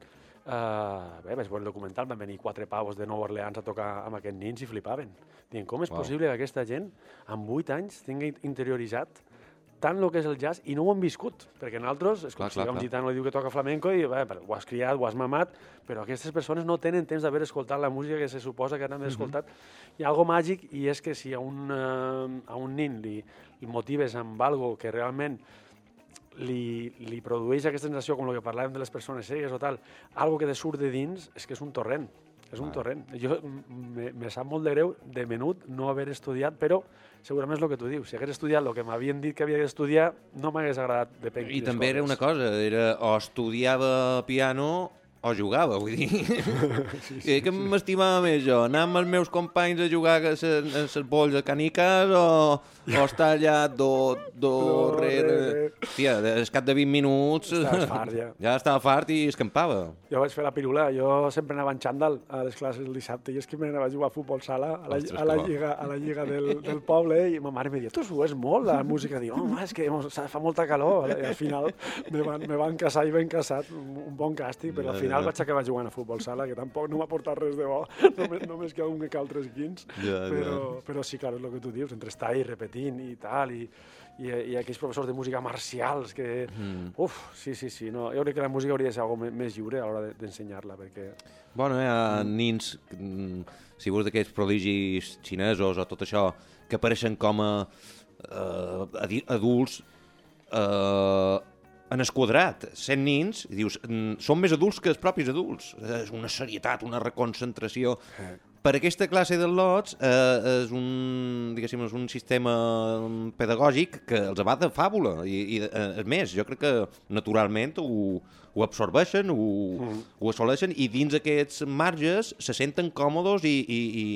Uh, bé, vaig veure el documental, van venir quatre pavos de Nova Orleans a tocar amb aquests nins i flipaven. Diuen, com és Uau. possible que aquesta gent, amb 8 anys, tingui interioritzat tant el que és el jazz i no ho han viscut, perquè nosaltres, és com Clar, si clar, un clar. gitano li diu que toca flamenco i bé, ho has criat, ho has mamat, però aquestes persones no tenen temps d'haver escoltat la música que se suposa que han d'haver escoltat. Hi ha algo màgic i és que si a un, eh, a un nin li, li motives amb algo que realment li, li produeix aquesta sensació, com el que parlàvem de les persones cegues o tal, algo que te surt de dins, és que és un torrent. És un torrent. Jo me, me sap molt de greu, de menut, no haver estudiat, però segurament és el que tu dius. Si hagués estudiat el que m'havien dit que havia d'estudiar, no m'hagués agradat de pen I també era una cosa, era o estudiava piano o jugava, vull dir. Sí, sí, que m'estimava més jo, anar amb els meus companys a jugar a les bols de canicas o, o estar allà do, do, Do, re, re, re. re. Hòstia, al cap de 20 minuts Estaves fart, ja. ja estava fart i escampava. Jo vaig fer la pirula, jo sempre anava en xandall a les classes el dissabte i és que m'anava a jugar a futbol sala a la, Ostres, a la lliga, a la lliga del, del poble i ma mare em deia, tu sues molt la música, diu, home, és que fa molta calor i al final me van, me van casar i ben casat, un, bon càstig, però al Ja, final vaig acabar jugant a futbol sala, que tampoc no m'ha portat res de bo, només, només que un que cal tres quins, Ja, ja. però, però sí, clar, és el que tu dius, entre estar i repetint i tal, i, i, i aquells professors de música marcials que... Mm. Uf, sí, sí, sí, no, jo crec que la música hauria de ser algo me- més lliure a l'hora de- d'ensenyar-la, perquè... Bueno, ha nins, mm, si vols d'aquests prodigis xinesos o tot això, que apareixen com a eh, adults eh, en esquadrat, sent nins, i dius, mm, són més adults que els propis adults. És una serietat, una reconcentració. Per aquesta classe de lots eh, és un, diguéssim, és un sistema mm, pedagògic que els va de fàbula i, i eh, és més, jo crec que naturalment ho, ho absorbeixen, ho, mm. ho assoleixen i dins aquests marges se senten còmodes i, i, i,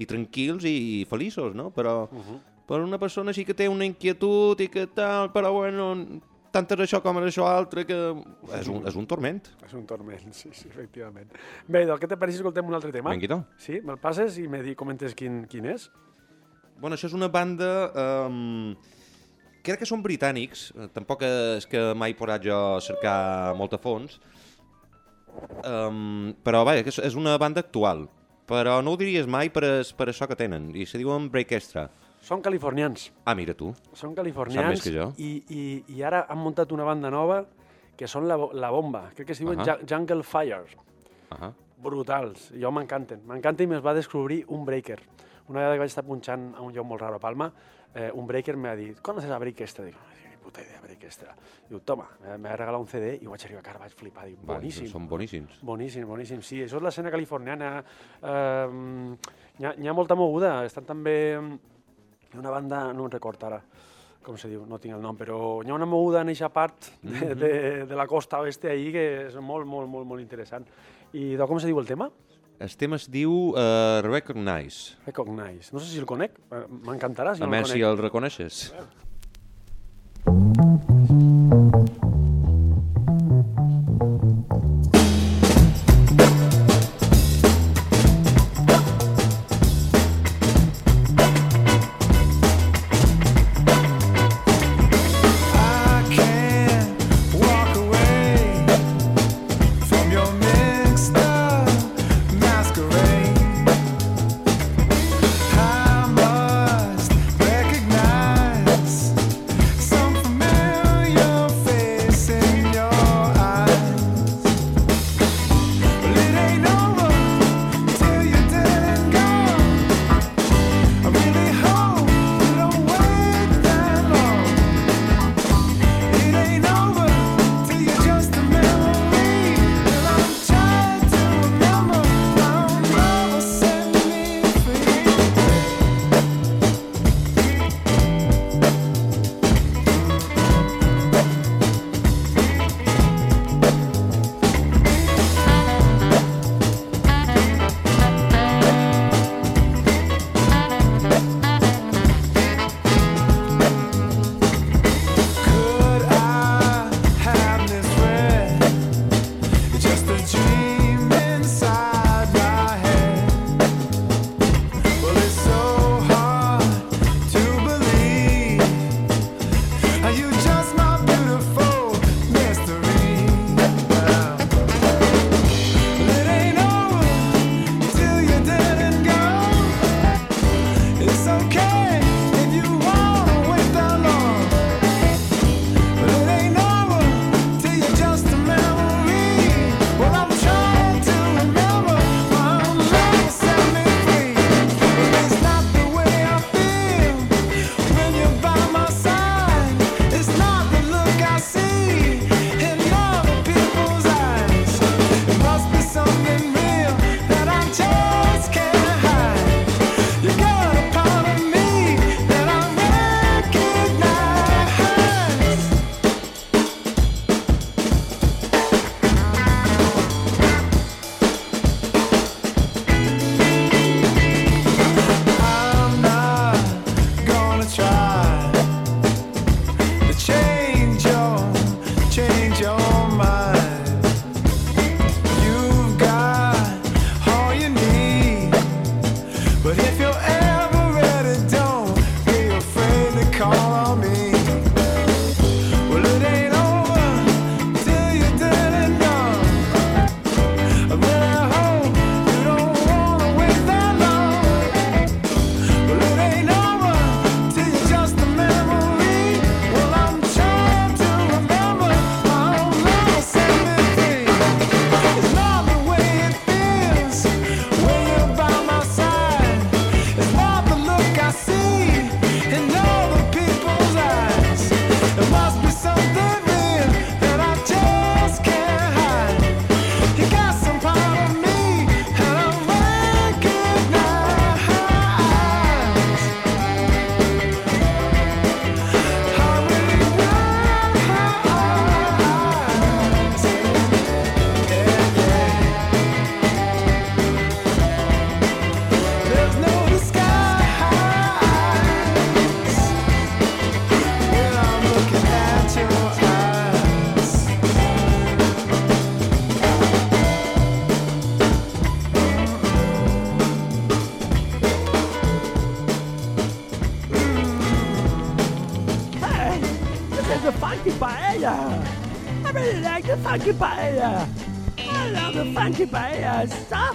i tranquils i, i feliços, no? Però uh -huh. per una persona sí que té una inquietud i que tal, però bueno, tant és això com és això altre que és un, és un torment. És un torment, sí, sí, efectivament. Bé, del que te pareix si escoltem un altre tema? Benquito. Sí, me'l passes i me di, comentes quin, quin és? Bueno, això és una banda... Um, crec que són britànics, eh, tampoc és que mai he posat jo a cercar molt a fons, um, però vaja, és, és una banda actual, però no ho diries mai per, es, per això que tenen, i se diuen Break Extra. Són californians. Ah, mira tu. Són Sap californians més que jo. I, i, i ara han muntat una banda nova que són la, la Bomba. Crec que es diuen uh Jungle Fires. Ahà. Brutals. Jo m'encanten. M'encanta i me'ls va descobrir un breaker. Una vegada que vaig estar punxant a un lloc molt raro a Palma, eh, un breaker m'ha dit, ¿conoces a Breakestra? Dic, "No, ni puta idea, Breakestra. Diu, toma, va regalar un CD i ho vaig arribar a casa, vaig flipar. Dic, boníssim. Són boníssims. Boníssim, boníssim. Sí, això és l'escena californiana. Eh, N'hi ha, ha molta moguda. Estan també... Hi ha una banda, no em record ara com se diu, no tinc el nom, però hi ha una moguda en aquesta part de, de, de la costa oeste ahí que és molt, molt, molt, molt interessant. I de com se diu el tema? El tema es diu uh, Recognize. Recognize. No sé si el conec, eh, m'encantarà si A no el més, si conec. el reconeixes. I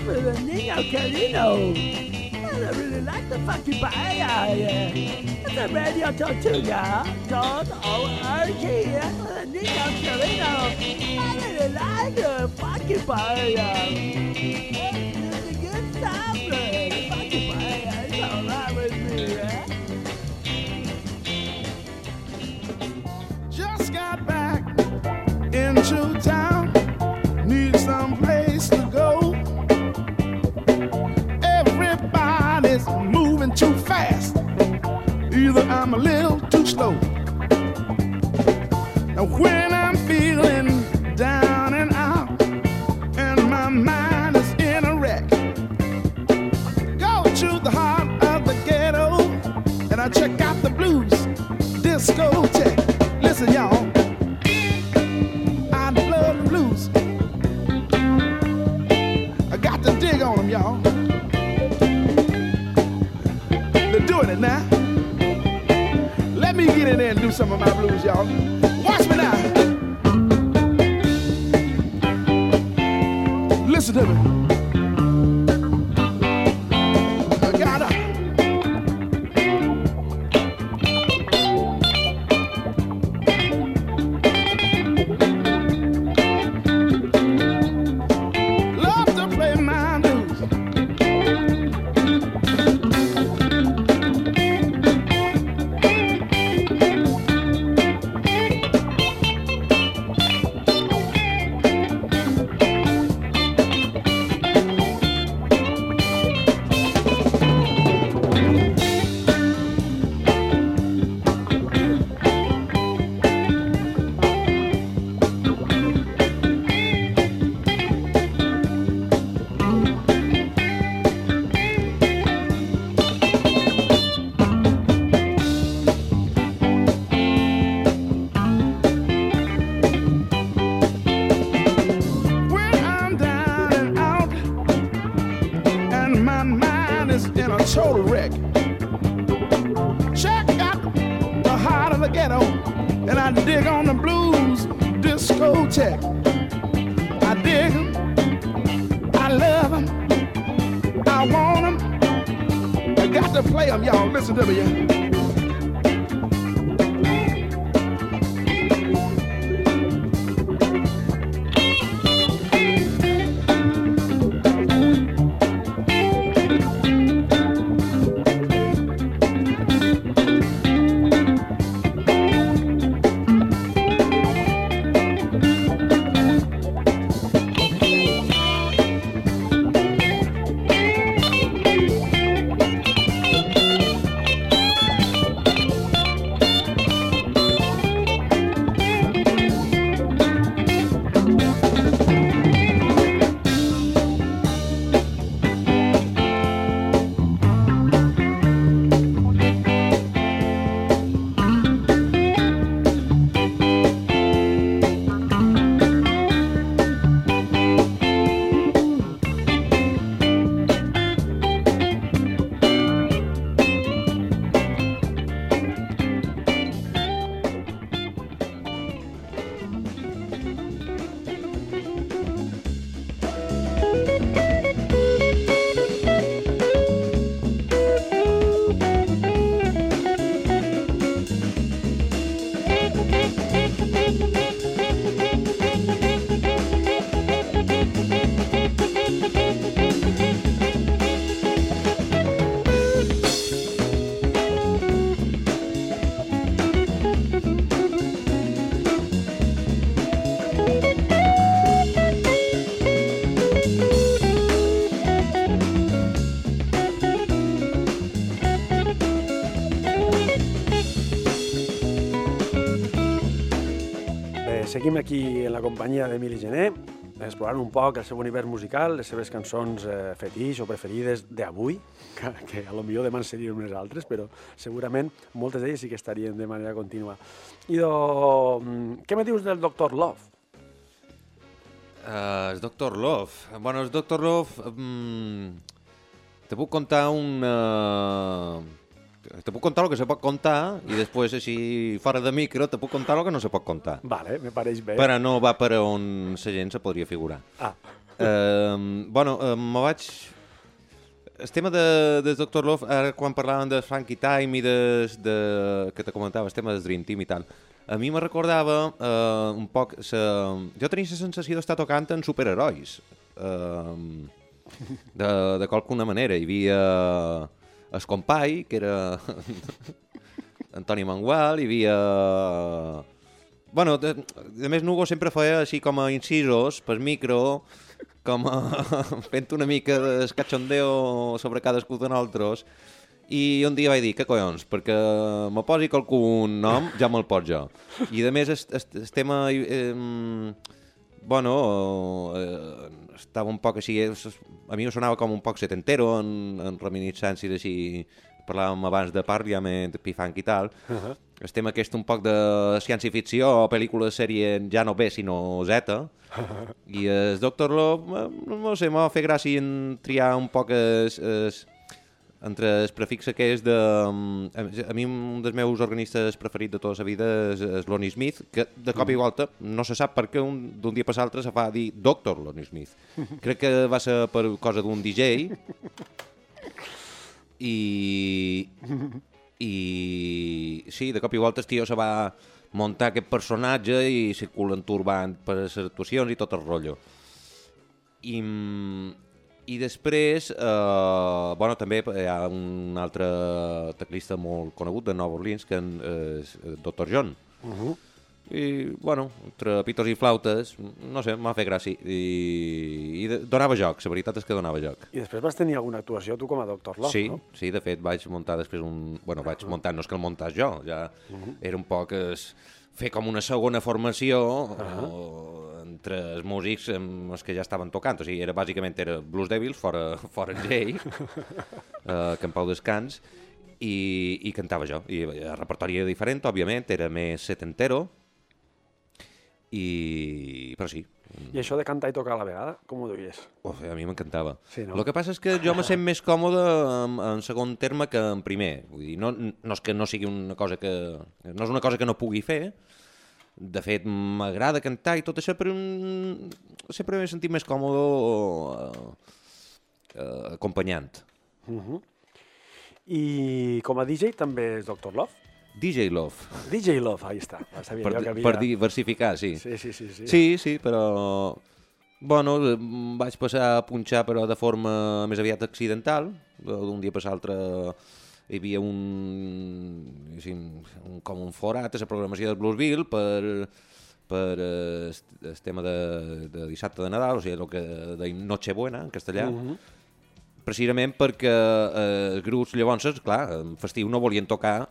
The Nino El Carino. And I really like the funky paella. It's a radio tortuga, Don O-R-T, and I really El Carino. I really like the funky paella. seguim aquí en la companyia d'Emili Gené, explorant un poc el seu univers musical, les seves cançons eh, fetix o preferides d'avui, que, que a lo millor demà en serien unes altres, però segurament moltes d'elles sí que estarien de manera contínua. Idò, mm, què me dius del Dr. Love? Uh, el Dr. Love... Bueno, el Dr. Love... Mm, te puc contar un... Uh te puc contar el que se pot contar i després, així, eh, fora de micro, te puc contar el que no se pot contar. Vale, me pareix bé. Però no va per on la gent se podria figurar. Ah. Eh, bueno, eh, me vaig... El tema de, de Dr. Love, ara quan parlàvem de Frankie Time i de, de, que te comentava, el tema del Dream Team i tal, a mi me recordava eh, un poc... Sa... Jo tenia la sensació d'estar tocant en superherois. Eh, de, de qualcuna manera. Hi havia... Eh, el compai, que era Antoni Mangual, hi havia... Bueno, de, de més Nugo sempre feia així com a incisos, per micro, com a, fent una mica d'escatxondeo sobre cadascú de nosaltres, i un dia vaig dir, què collons, perquè me posi qualcun nom, ja me'l pot jo. I de més, el tema... Eh, bueno, eh, estava un poc així... A mi em sonava com un poc setentero, en, en reminiscències així... Parlàvem abans de Parliament, P-Funk i tal. Uh -huh. El tema aquest un poc de ciència-ficció, o pel·lícula de sèrie ja no B, sinó Z. I el Doctor Love, eh, no sé, m'ha fet gràcia en triar un poc es, es, entre el prefix aquest de... mm, A mi un dels meus organistes preferits de tota la vida és, és Lonnie Smith, que de cop i volta no se sap per què un- d'un dia per l'altre se fa dir Doctor Lonnie Smith. Crec que va ser per cosa d'un DJ i... i sí, de cop i volta el tio se va muntar aquest personatge i circulen turbant per les actuacions i tot el rotllo. I, i després, eh, bueno, també hi ha un altre teclista molt conegut de Nova Orleans, que és el Dr. John. Uh -huh. I, bueno, entre pitos i flautes, no sé, m'ha fet gràcia. I, i donava joc, la veritat és que donava joc. I després vas tenir alguna actuació tu com a Doctor Love, sí, no? sí, de fet vaig muntar després un... Bueno, vaig muntar, no és que el muntàs jo, ja era un poc es... fer com una segona formació o, entre els músics amb els que ja estaven tocant, o sigui, era, bàsicament era Blues Devils, fora, fora Jay, eh, que en Pau Descans, i, i cantava jo. I el repertori era diferent, òbviament, era més setentero, i... però sí, I això de cantar i tocar a la vegada, com ho duies? Uf, a mi m'encantava. Sí, no? El que passa és que jo me sent més còmode en, en segon terme que en primer. Vull dir, no, no és que no sigui una cosa que... No és una cosa que no pugui fer. De fet, m'agrada cantar i tot això, però mm, sempre m'he sentit més còmode eh, eh, acompanyant. I com a DJ també és Doctor Love? DJ Love. DJ Love, ahí està. Ja sabia Per, jo que havia... per diversificar, sí. Sí, sí, sí. sí. Sí, sí, però... Bueno, vaig passar a punxar però de forma més aviat accidental. D'un dia per l'altre hi havia un, un, com un forat a la programació del Bluesville per, per eh, el tema de, de dissabte de Nadal, o sigui, el que de Nochebuena, en castellà, precisament perquè eh, els grups llavors, clar, en festiu no volien tocar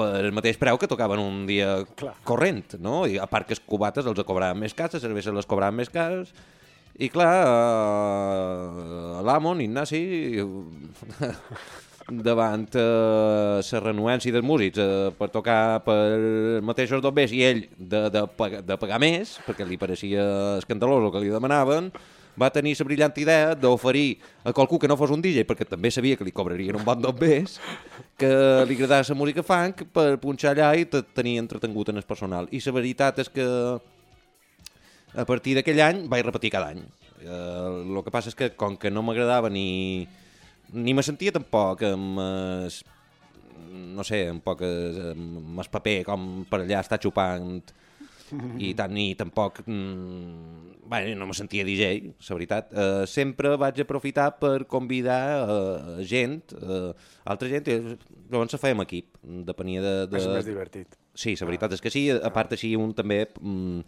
per el mateix preu que tocaven un dia Clar. corrent, no? I a part que els cubates els cobraven més cars, les cerveses les cobraven més cars, i clar, eh, l'Amon, Ignasi, davant eh, la renuència dels músics eh, per tocar per mateixos dobbers i ell de, de, de pagar més, perquè li pareixia escandalós el que li demanaven, va tenir la brillant idea d'oferir a qualcú que no fos un DJ, perquè també sabia que li cobrarien un bon dobbers, que li agradava la música funk per punxar allà i te tenir entretengut en el personal. I la veritat és que a partir d'aquell any vaig repetir cada any. El que passa és que com que no m'agradava ni, ni me sentia tampoc amb es, no sé, un poc es, amb el paper com per allà estar xupant i tant ni tampoc mm, bé, no me sentia DJ, la veritat. Uh, sempre vaig aprofitar per convidar uh, gent uh, altra gent, i llavors se fèiem equip depenia de, de... És més divertit. Sí, la veritat és que sí, a part així un també mm,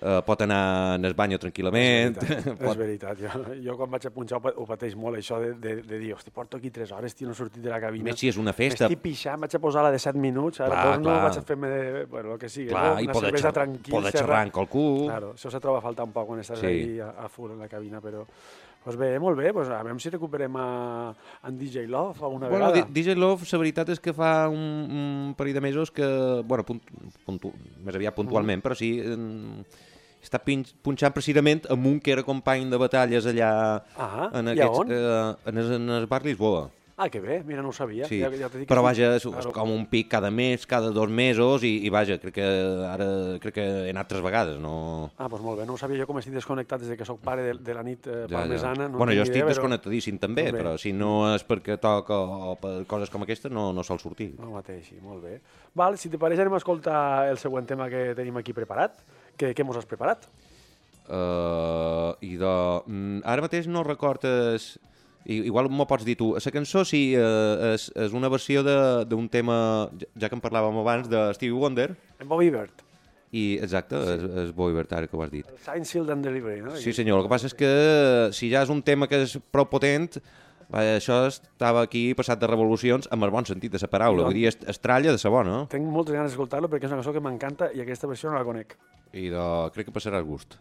eh, pot anar en el banyo tranquil·lament. És veritat, és pot... veritat. Jo, jo quan vaig a punxar ho pa- ho pateix molt, això de, de, de dir, hosti, porto aquí 3 hores, tio, no he sortit de la cabina. Més si és una festa. M'estic pixant, vaig a posar la de 7 minuts, ara Clar, torno, clar. vaig a fer-me de... Bueno, el que sigui, Clar, no? una poder cervesa xerrar- tranquil, poder xerrar amb qualcú. Claro, això se troba a faltar un poc quan estàs Sí. ahí a, a full en la cabina, però... Pues bé, molt bé, pues a veure si recuperem a, en DJ Love alguna Bueno, vegada. DJ Love, la veritat és que fa un, un parell de mesos que, bueno, punt, puntu, més aviat puntualment, però sí, en, està punxant precisament amb un que era company de batalles allà Ah, en, i a on? eh, en, el, en el bar Lisboa. Ah, que bé, mira, no ho sabia. Sí, Ja, ja que però vaja, és, és com un pic cada mes, cada dos mesos, i, i vaja, crec que ara crec que he anat tres vegades, no... Ah, doncs molt bé, no ho sabia jo com estic desconnectat des de que sóc pare de, de la nit eh, Ja, parmesana. ja. No bueno, jo estic idea, però- desconnectadíssim també, Molt bé. però si no és perquè toca o per coses com aquesta, no, no sol sortir. El mateix, molt bé. Val, si te pareix anem a escoltar el següent tema que tenim aquí preparat. Què, què mos has preparat? Uh, I de... Mm, ara mateix no recordes... I, igual m'ho pots dir tu. La cançó sí, uh, és, és una versió de- d'un tema, ja- que en parlàvem abans, de Stevie Wonder, En Bobby Bird. i exacte, sí. és, és Boi Bertar que ho has dit. Sign, Sealed and Delivery, no? Sí senyor, el que passa és que si ja és un tema que és prou potent, això estava aquí passat de revolucions amb el bon sentit de la paraula, I vull dir, est- estralla de sa bona, Tinc moltes ganes d'escoltar-lo perquè és una cançó que m'encanta i aquesta versió no la conec. i de... crec que passarà el gust.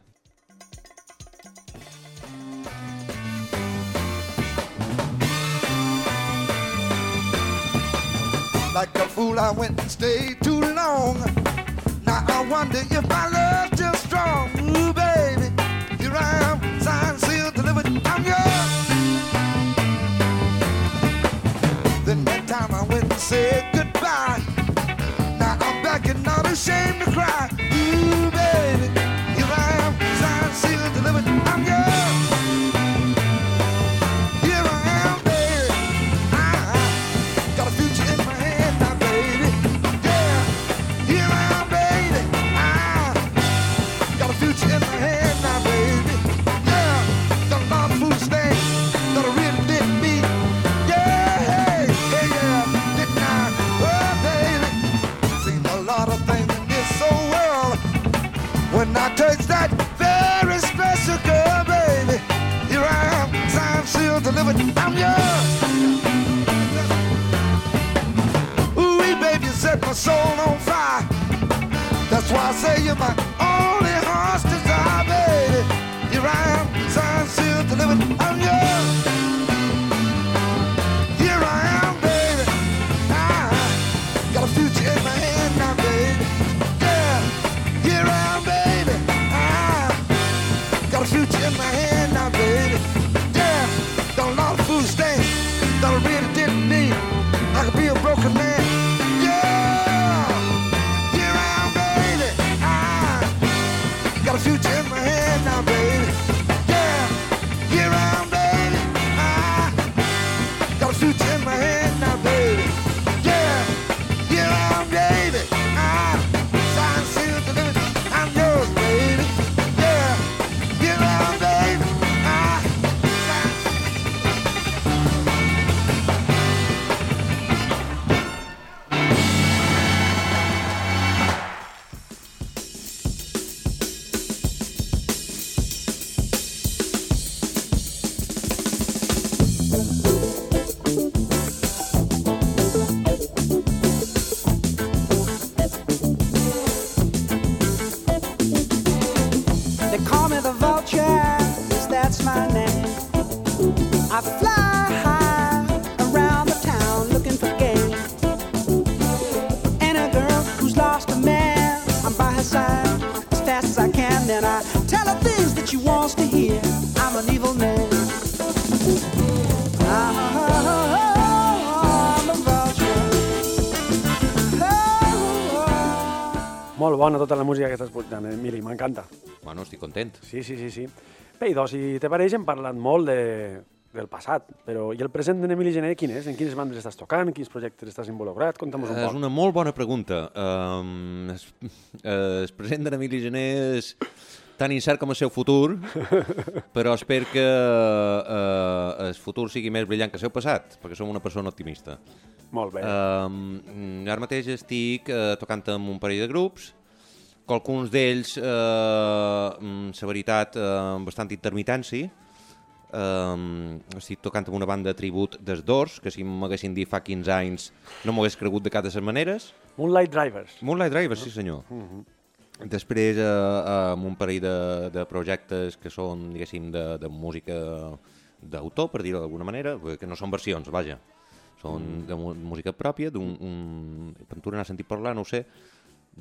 Like a fool, I went and stayed too long. Now I wonder if my love's still strong. Ooh, baby, here I am, signed, sealed, delivered. I'm yours. Said goodbye. Now I'm back and not ashamed to cry. Ooh, baby, That's I say you're my only heart's desire, baby. Here I am, bona tota la música que estàs portant, Emili, m'encanta. Bueno, estic content. Sí, sí, sí, sí. Bé, idò, si te pareix, hem parlat molt de, del passat, però i el present d'en Emili Gené quin és? En quines bandes estàs tocant? En quins projectes estàs involucrat? Conta'm-nos un És poc. una molt bona pregunta. Um, es, eh, es present d'Emili Gené és tan incert com el seu futur, però espero que uh, el futur sigui més brillant que el seu passat, perquè som una persona optimista. Molt bé. Um, ara mateix estic uh, tocant amb un parell de grups, qualcuns d'ells, uh, la veritat, uh, amb bastant intermitència. Um, estic tocant amb una banda de tribut des d'Ors, que si m'haguessin dit fa 15 anys no m'ho hagués cregut de cap de les maneres. Moonlight Drivers. Moonlight Drivers, sí senyor. Després, eh, amb un parell de, de projectes que són, diguéssim, de, de música d'autor, per dir-ho d'alguna manera, que no són versions, vaja. Són de mu- música pròpia, d'un... Un... Ventura n'ha sentit parlar, no ho sé,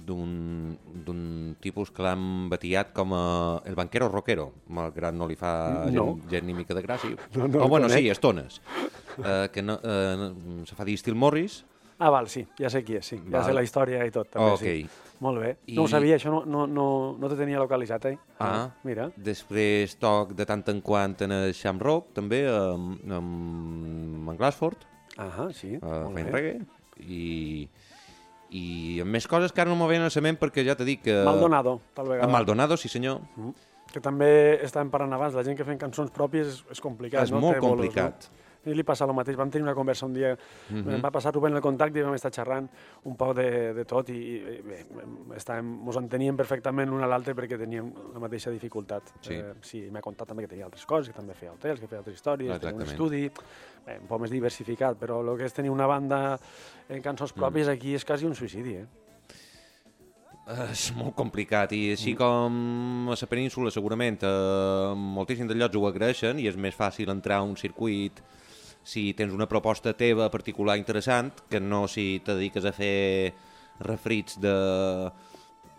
d'un tipus que l'han batiat com a el banquero rockero, malgrat no li fa No. gent, gent ni mica de gràcia. No, no o bueno, conec. sí, estones. eh, que no, eh, se fa dir Steel Morris. Ah, val, sí, ja sé qui és, sí. Ja Val. sé la història i tot, també, Ok. sí. Molt bé. I- No ho sabia, això no, no, no, no te tenia localitzat, eh? Ah. Mira. Després toc de tant en quant en el Shamrock, també, amb, amb, amb Glassford, Ah, sí, uh, molt bé. reggae. I, I amb més coses que ara no m'ho venen a la ment perquè ja t'he dit que... Maldonado, tal vegada. Maldonado, sí senyor. Que també estàvem parlant abans, la gent que fem cançons pròpies és, és complicat, És no? molt Té bolos, complicat. No? I li passa el mateix. Vam tenir una conversa un dia, mm. -hmm. em va passar Rubén el contacte i vam estar xerrant un poc de, de tot i, i bé, estàvem, mos enteníem perfectament l'un a l'altre perquè teníem la mateixa dificultat. Sí. Eh, sí, m'ha contat també que tenia altres coses, que també feia hotels, que feia altres històries, tenia un estudi, bé, un poc més diversificat, però el que és tenir una banda en cançons pròpies aquí és quasi un suïcidi, eh? És molt complicat i així com a la península segurament eh, moltíssims de llocs ho agraeixen i és més fàcil entrar a un circuit si tens una proposta teva particular interessant que no si te dediques a fer refrits de...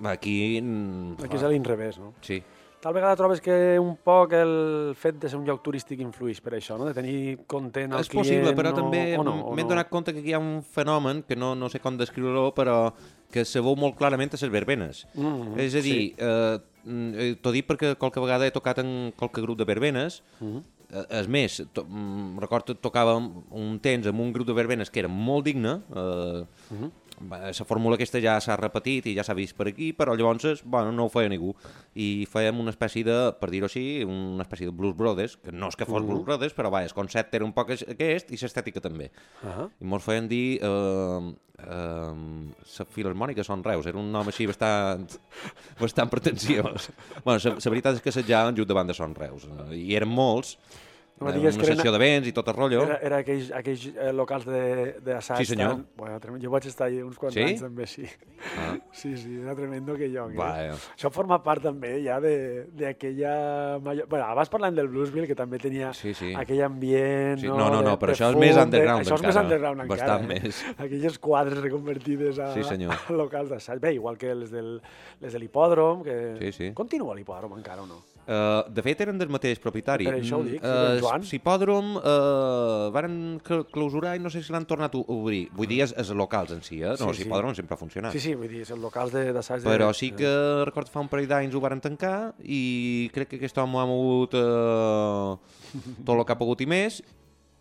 Aquí... mm, Aquí és a l'inrevés, no? Sí, Tal vegada trobes que un poc el fet de ser un lloc turístic influeix per això, no? De tenir content al és client, possible, però no, també no, m'he no. donat compte que hi ha un fenomen que no, no sé com descriure-lo, però que se veu molt clarament a les verbenes. Mhm, és a dir, eh, mm, eh, t'ho dic perquè qualque vegada he tocat en qualque grup de verbenes, Mhm. eh, és més, to, mm, recordo que tocàvem un temps amb un grup de verbenes que era molt digne, eh, Mhm. La fórmula aquesta ja s'ha repetit i ja s'ha vist per aquí, però llavors bueno, no ho feia ningú. I fèiem una espècie de, per dir-ho així, una espècie de Blues Brothers, que no és que fos Blues Brothers, però va, el concepte era un poc aquest i l'estètica també. Ah, I mos feien dir eh, eh, la Filarmònica Son Reus, era un nom així bastant, bastant pretensiós. bueno, la, veritat és que assetjaven just davant de Son Reus, eh, i eren molts, No una secció de vents i tot el rotllo. era, era aquells, aquells eh, locals de- d'assaig. Sí, senyor. tan- Bueno, tremendo. jo vaig estar allà uns quants Sí? anys també, sí. Ah. Sí, sí, era tremendo que lloc. Va, eh. Això forma part també ja de- d'aquella... Major... Bueno, abans parlant del Bluesville, que també tenia Sí, sí. aquell ambient... Sí, no, no, no, no, però això és més de- underground Això és més encara, underground encara. bastant eh? més. Aquelles quadres reconvertides a, Sí, senyor. a locals d'assaig. Bé, igual que les, del, les de l'hipòdrom, que... Sí, sí. Continua l'hipòdrom encara o no? Uh, de fet, eren del mateix propietari. Per això ho dic, Uh, Joan. Sipòdrom uh, varen cl- clausurar i no sé si l'han tornat a obrir. Vull dir, és, és locals en si, eh? No, Sí, el sí. Sempre ha funcionat. Sí, sí, vull dir, els locals de- de- Però sí que recordo fa un parell d'anys ho varen tancar i crec que aquest home ha mogut eh, tot el que ha pogut i més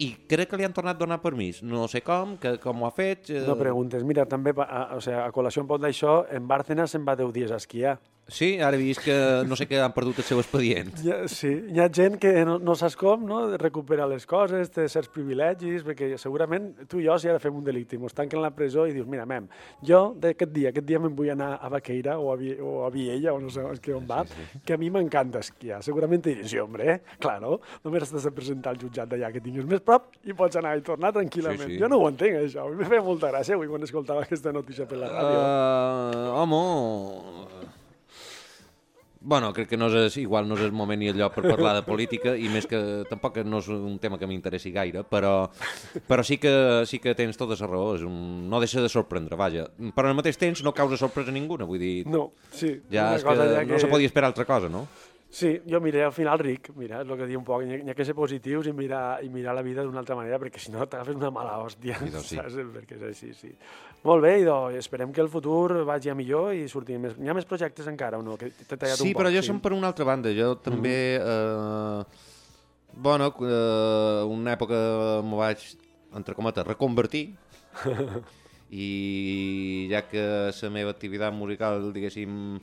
i crec que li han tornat a donar permís. No sé com, que, com ho ha fet. eh, No preguntes. Mira, també, a, o sigui, a col·lació un poc d'això, en Bárcenas se'n va 10 dies a esquiar. Sí, ara he vist que no sé què han perdut el seu expedient. Ha, sí, hi ha gent que no, no saps com, no? recuperar les coses, té certs privilegis, perquè segurament tu i jo, si ara fem un delicte mos tanquen la presó i dius, mira, mem, jo d'aquest dia, aquest dia me'n vull anar a Baqueira o a, Vi o a Viella o no sé que on va, que a mi m'encanta esquiar. Segurament te diré, sí, hombre, eh? claro, només has de presentar al jutjat d'allà que tinguis més prop i pots anar i tornar tranquil·lament. Sí, sí. Jo no ho entenc, això. A mi me feia molta gràcia avui quan escoltava aquesta notícia per la ràdio. Uh, home... Bueno, crec que no és, igual no és el moment ni el lloc per parlar de política i més que tampoc no és un tema que m'interessi gaire, però, però sí, que, sí que tens tota la raó, és un, no deixa de sorprendre, vaja. Però al mateix temps no causa sorpresa ninguna, vull dir, No, sí. ja és que, ja no se podia esperar altra cosa, no? Sí, jo miré al final ric, mira, és el que diu un poc, n'hi ha, n'hi ha que ser positius i mirar, i mirar la vida d'una altra manera, perquè si no t'agafes una mala hòstia, I doncs sí. saps? Perquè és així, sí. Molt bé, i doncs, esperem que el futur vagi a millor i surti més... Hi ha més projectes encara o no? Que Sí, un poc, però jo som per una altra banda. Jo també... Eh, bueno, eh, una època m'ho vaig, entre cometes, reconvertir i ja que la meva activitat musical, diguéssim,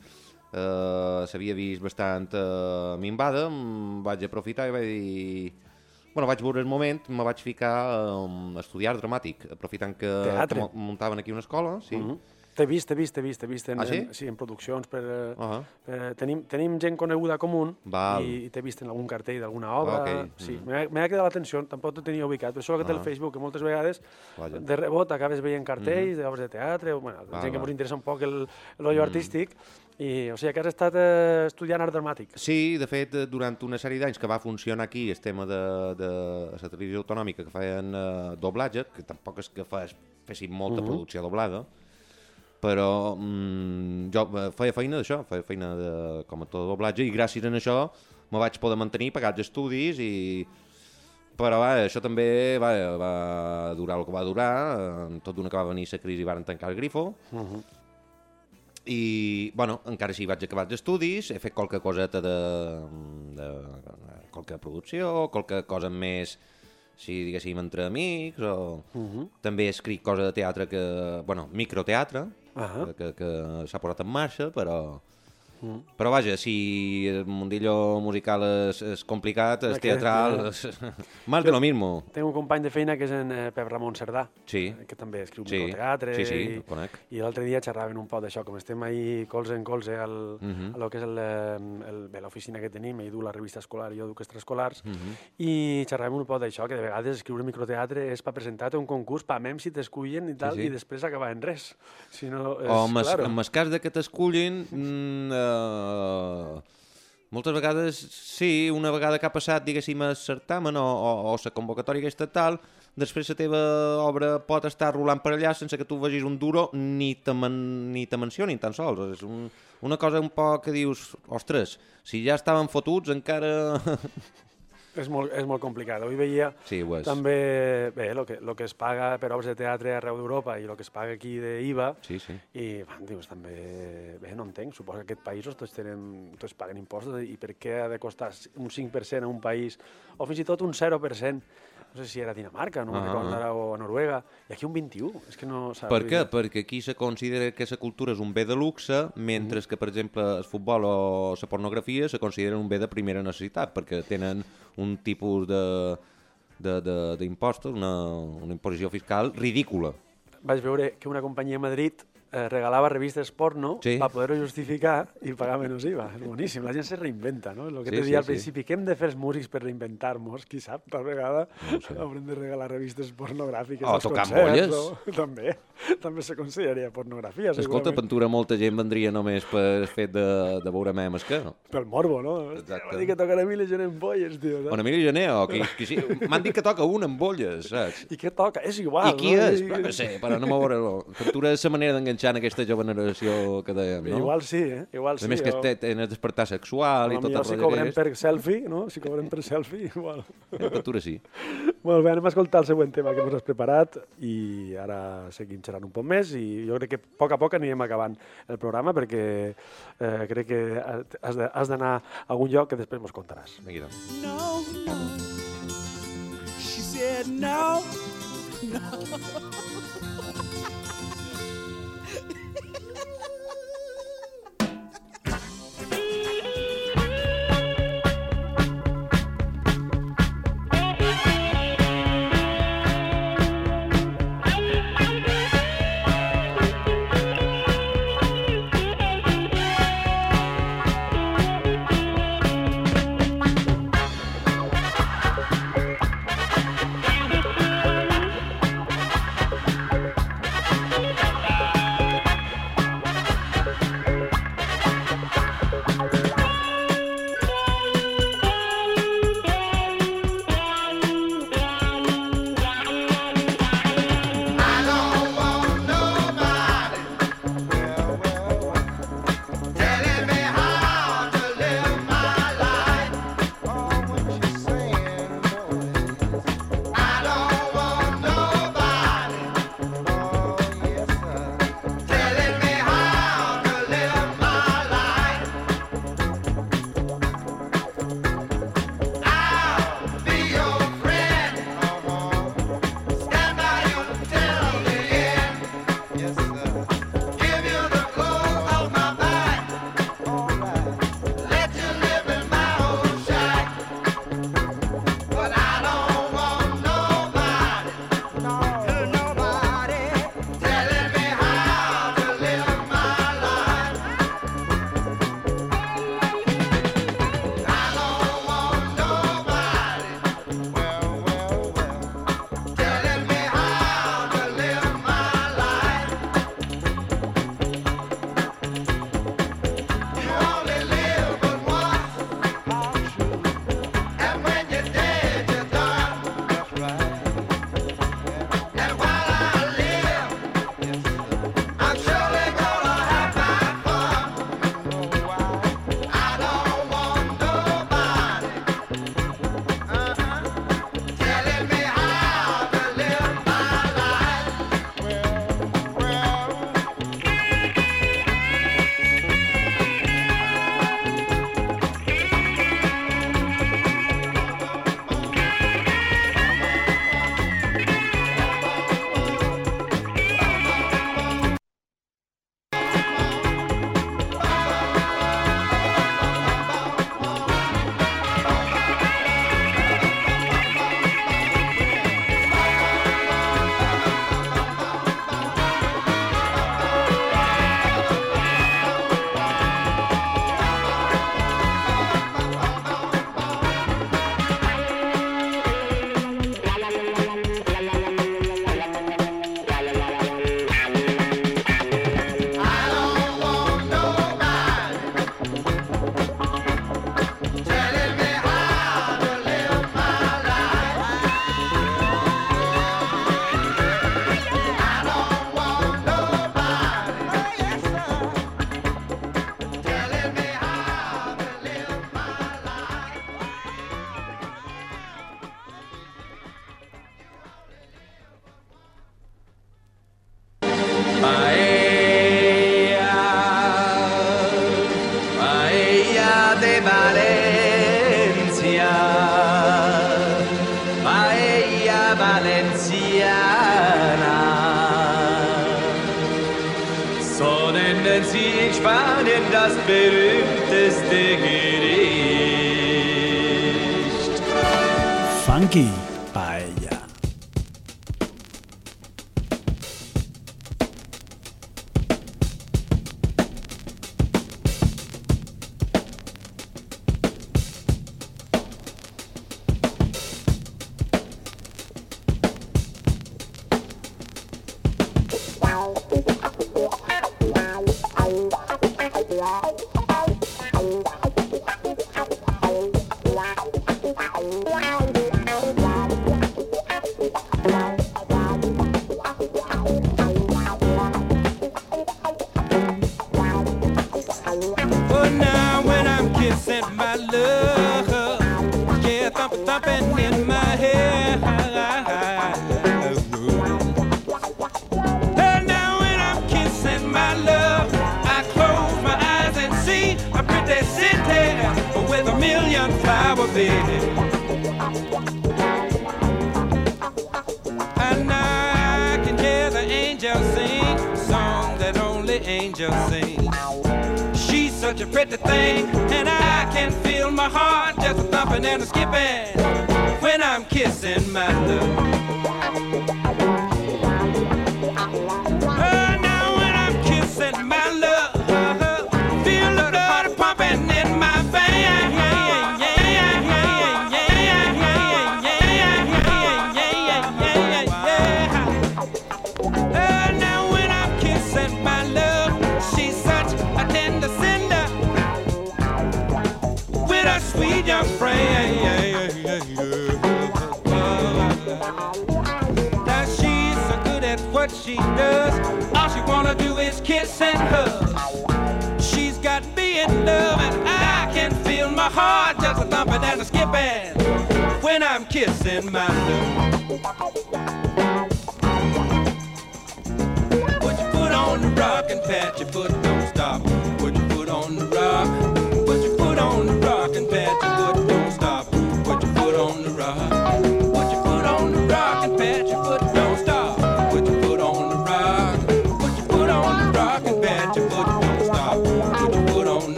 eh, s'havia vist bastant eh, minvada, em vaig aprofitar i vaig dir... Bueno, vaig veure el moment, me vaig ficar eh, a estudiar dramàtic, aprofitant que, Teatre. que muntaven aquí una escola, sí. Mhm. T'he vist, t'he vist, t'he vist, t'he vist en, Ah, sí? en, sí, en produccions per, uh Uh -huh. per, tenim, tenim gent coneguda comú Val. i, i t'he vist en algun cartell d'alguna obra. Ok, Sí, mhm. m'ha m'ha cridat l'atenció, tampoc t'ho tenia ubicat, però això que té el Ah. Facebook, que moltes vegades Vaja. de rebot acabes veient cartells d'obres de teatre, o, bueno, Val, gent que ens interessa un poc el, el rotllo artístic, i, o sigui, que has estat eh, estudiant art dramàtic. Sí, de fet, eh, durant una sèrie d'anys que va funcionar aquí el tema de, de la televisió autonòmica que feien eh, doblatge, que tampoc és que fes, fessin molta Mhm. producció doblada, però mm, jo eh, feia feina d'això, feia feina de, com a tot doblatge, i gràcies a això me vaig poder mantenir, pagar els estudis i... Però va, això també va, va durar el que va durar, tot d'una que va venir la crisi i van tancar el grifo. I, bueno, encara així vaig acabar els estudis, he fet qualque coseta de, de, de qualque producció, qualque cosa més, si diguéssim, entre amics, o... També he escrit cosa de teatre que... Bueno, microteatre, Ahà. que, que s'ha posat en marxa, però... Però vaja, si el mundillo musical és, és complicat, és teatral, és... más de lo mismo. Tinc un company de feina que és en eh, Pep Ramon Cerdà, Sí. eh, que també escriu Sí. microteatre. Sí, sí, i, el conec. I l'altre dia xerraven un poc d'això, com estem ahí colze en colze al, Mhm. a lo que és eh, l'oficina que tenim, ell du la revista escolar i jo duc extraescolars, Mhm. i xerràvem un poc d'això, que de vegades escriure microteatre és per presentar-te un concurs, pa mem si t'escullen i tal, sí. i després acabar en res. Si no, és, O en claro. en el cas de que t'escullin, mm, eh, moltes vegades, sí, una vegada que ha passat, diguéssim, el certamen o, o, o la convocatòria aquesta tal, després la teva obra pot estar rolant per allà sense que tu vegis un duro ni te, men, ni te mencionin tan sols. És un, una cosa un poc que dius, ostres, si ja estaven fotuts encara... És molt, és molt complicat. Avui veia Sí, també bé, el que, lo que es paga per obres de teatre arreu d'Europa i el que es paga aquí d'IVA, Sí, sí. i van, dius, també, bé, no entenc, suposo que aquests països tots, tenen, tots paguen impostos i per què ha de costar un 5% a un país, o fins i tot un 0%, no sé si era Dinamarca, no me'n Ah, recordo ah. ara, o Noruega, i aquí un 21%, és que no saps. Per què? Perquè aquí se considera que la cultura és un bé de luxe, mentre que, per exemple, el futbol o la pornografia se consideren un bé de primera necessitat, perquè tenen un tipus de de- de- d'impostos, una, una imposició fiscal ridícula. Vaig veure que una companyia a Madrid eh, regalava revistes porno Sí. per poder-ho justificar i pagar menys IVA. És boníssim, la gent se reinventa, no? El que Sí, te sí, deia al sí. principi, què hem de fer els músics per reinventar-nos? Qui sap, tal vegada haurem de regalar revistes pornogràfiques O als tocar concerts. molles. O... També, també se consideraria pornografia, Escolta, segurament. pintura molta gent vendria només per el fet de, de veure memes que... Pel morbo, no? Exacte. Va dir que tocarà mil gent en polles, tio. Saps? Emili Gené, o qui, qui sí. M'han dit que toca un amb bolles, saps? I què toca? És igual, I qui no? és? Però no sé, però no m'ho veuré. Pintura és la manera d'enganxar en aquesta jove generació que dèiem, no? Igual sí, eh? Igual sí. A més que o- té- tenen despertar sexual i tot el Potser si rotllo cobrem aquest. per selfie, no? Si cobrem per selfie, igual. Eh, pintura sí. Molt bé, anem a escoltar el següent tema que ens has preparat i ara seguim xerrant un poc més i jo crec que a poc a poc anirem acabant el programa perquè eh, crec que has d'anar a algun lloc que després mos contaràs. Vinga, doncs. No, no. She said no, Thank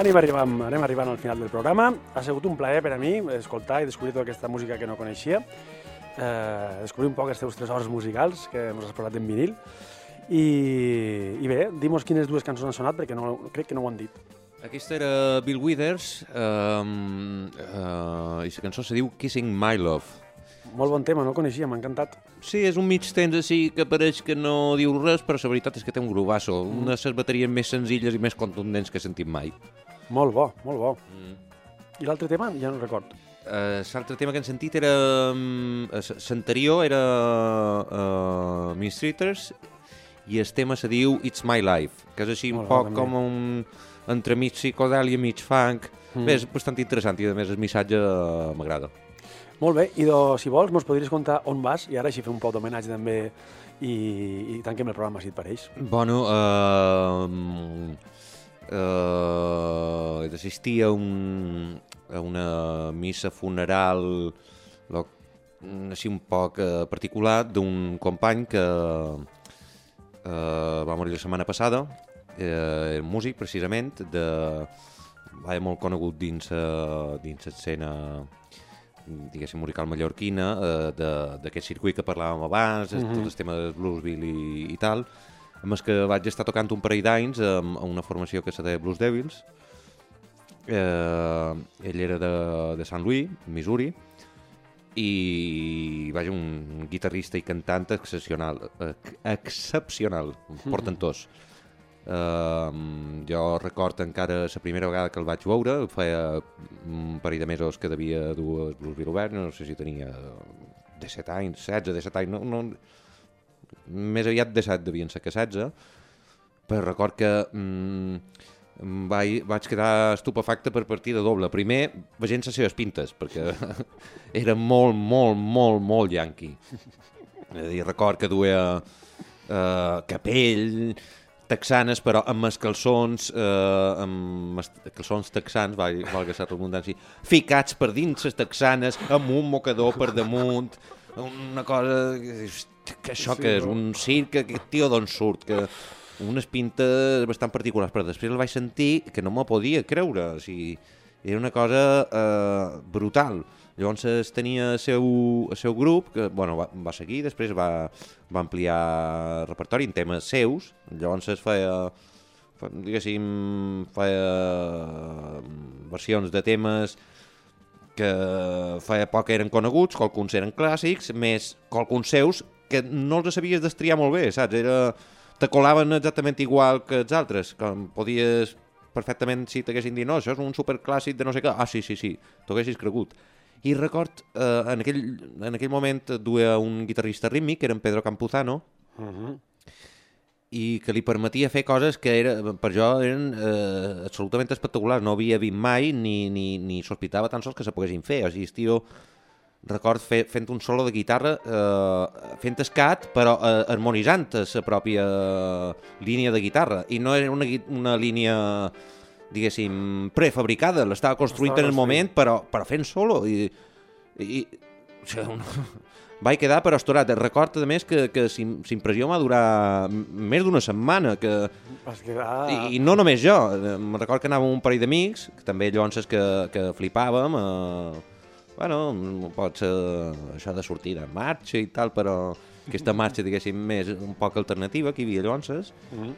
ja anem arribant, anem arribant al final del programa. Ha sigut un plaer per a mi escoltar i descobrir tota aquesta música que no coneixia, eh, descobrir un poc els teus tresors musicals que ens has posat en vinil. I, i bé, dimos quines dues cançons han sonat, perquè no, crec que no ho han dit. Aquesta era Bill Withers, um, uh, i la cançó se diu Kissing My Love. Molt bon tema, no el coneixia, m'ha encantat. Sí, és un mig temps així que pareix que no diu res, però la veritat és que té un grobasso, mm. una de les bateries més senzilles i més contundents que he sentit mai. Molt bo, molt bo. I l'altre tema ja no record. Uh, L'altre tema que hem sentit era... Um, L'anterior era uh, Mistreaters i el tema se diu It's My Life, que és així un Molt bo, poc també. com un entremig psicodèlia, mig funk. Mm. Bé, és bastant interessant i a més el missatge eh, m'agrada. Molt bé, i do, si vols, mos podries contar on vas i ara així fer un poc d'homenatge també i, i tanquem el programa, si et pareix. Bueno, uh, uh, he d'assistir a, un, a una missa funeral lo, així un poc uh, particular d'un company que uh, va morir la setmana passada, uh, músic precisament, de, va molt conegut dins, uh, dins l'escena diguéssim, musical mallorquina, eh, de- d'aquest circuit que parlàvem abans, mm -hmm. tot el tema del bluesville i, i tal, amb els que vaig estar tocant un parell d'anys amb una formació que se deia Blues Devils. Eh, ell era de, de Sant Louis, Missouri, i vaja, un guitarrista i cantant excepcional, eh, excepcional, portentós. Uh, jo record encara la primera vegada que el vaig veure, feia un parell de mesos que devia dur el Bluesville obert, no sé si tenia 17 anys, 16, 17 anys, no, no, més aviat 17 devien ser que 16, però record que mm, vaig, vaig quedar estupefacte per partida doble. Primer, veient les seves pintes, perquè era molt, molt, molt, molt yanqui. És dir, record que duia eh, capell, texanes, però amb els calçons, eh, amb els calçons texans, val, valga la redundància, ficats per dins les texanes, amb un mocador per damunt, una cosa... que això Sí, que és no? un circ, que aquest tio d'on surt, que unes pintes bastant particulars, però després el vaig sentir que no m'ho podia creure, o sigui, era una cosa eh, brutal. Llavors es tenia el seu, el seu grup, que bueno, va, va seguir, després va, va ampliar repertori en temes seus, llavors es feia, fa, diguéssim, feia versions de temes que feia poc eren coneguts, qualcuns eren clàssics, més qualcuns seus que no els sabies destriar molt bé, saps? Era, te colaven exactament igual que els altres, com podies perfectament, si t'haguessin dit, no, això és un superclàssic de no sé què, ah, sí, sí, sí, t'ho haguessis cregut. I record, eh, en, aquell, en aquell moment duia un guitarrista rítmic, que era en Pedro Campuzano, Uh -huh. i que li permetia fer coses que era, per jo eren eh, absolutament espectaculars. No havia vist mai ni, ni, ni sospitava tan sols que se poguessin fer. O sigui, el tio, record fe, fent un solo de guitarra, eh, fent escat, però eh, harmonitzant la pròpia línia de guitarra. I no era una, una línia diguéssim, prefabricada, l'estava construint en el moment, però, però fent solo. I, i, o sigui, un... vaig quedar però estorat. Record, a més, que, que la impressió va durar més d'una setmana, que, Vas quedar... i, i no només jo, me'n record que anàvem un parell d'amics, que també llavors que, que flipàvem, eh, bueno, pot ser això de sortir de marxa i tal, però aquesta marxa, diguéssim, més un poc alternativa que hi havia llavors, Mhm.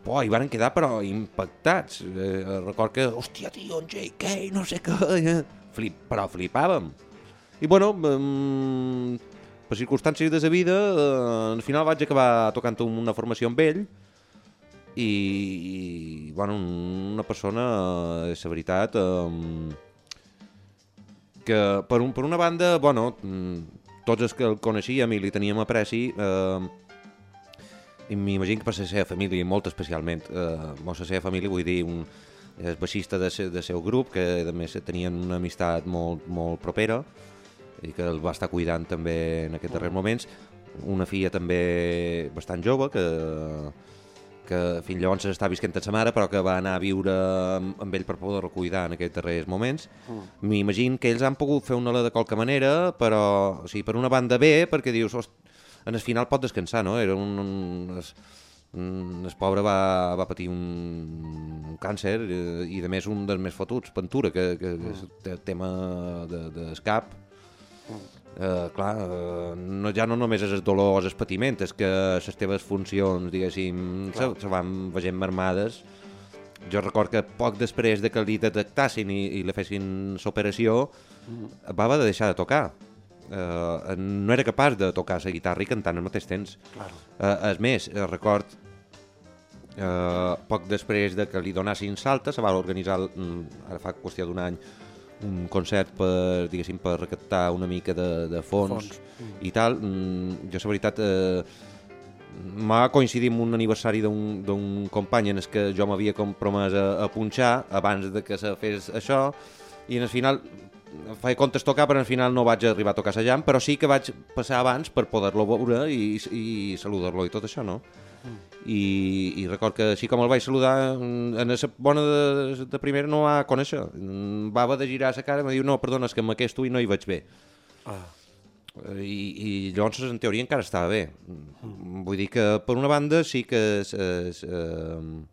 Poi, hi van quedar, però, impactats. Eh, record que, hòstia, tio, en J.K., no sé què... Flip, però flipàvem. I, bueno, um, per circumstàncies de la vida, eh, al final vaig acabar tocant una formació amb ell i, i bueno, una persona, eh, és la veritat, eh, que per, un, per una banda, bueno, mm, tots els que el coneixíem i li teníem apreci, eh, i m'imagino que per la seva família, molt especialment, eh, molt la seva família, vull dir, un, és baixista de, se, de seu grup, que a més tenien una amistat molt, molt propera i que el va estar cuidant també en aquests darrers moments. Una filla també bastant jove, que, que fins llavors està visquent amb sa mare, però que va anar a viure amb, amb ell per poder-lo cuidar en aquests darrers moments. M'imagino que ells han pogut fer una de qualque manera, però, o sigui, per una banda bé, perquè dius, "Host, en el final pot descansar, no? Era un... un es, un, el pobre va, va patir un, un càncer eh, i, de més, un dels més fotuts, Pentura, que, que, que és el tema de, d'escap. Eh, clar, eh, no, ja no només és el dolor o el patiment, és que les teves funcions, diguéssim, se, se van veient marmades. Jo record que poc després de que li detectassin i, i li fessin l'operació, va haver de deixar de tocar. Eh, no era capaç de tocar la guitarra i cantar al mateix temps. Claro. Eh, és més, eh, record eh, poc després de que li donassin salta, se va organitzar, mm, ara fa qüestió d'un any, un concert per, diguéssim, per recaptar una mica de, de fons, Fons. i tal. Mm, jo, la veritat, eh, m'ha coincidit amb un aniversari d'un company en el que jo m'havia compromès a, a punxar abans de que se fes això i en el final feia comptes tocar però al final no vaig arribar a tocar la jam però sí que vaig passar abans per poder-lo veure i, i saludar-lo i tot això no? I, i record que així com el vaig saludar en la bona de, de primera no va conèixer Mm, va haver de girar la cara i em diu no, perdona, és que amb aquest ull no hi veig bé Ah. I, i llavors en teoria encara estava bé mm. vull dir que per una banda sí que és, és, eh,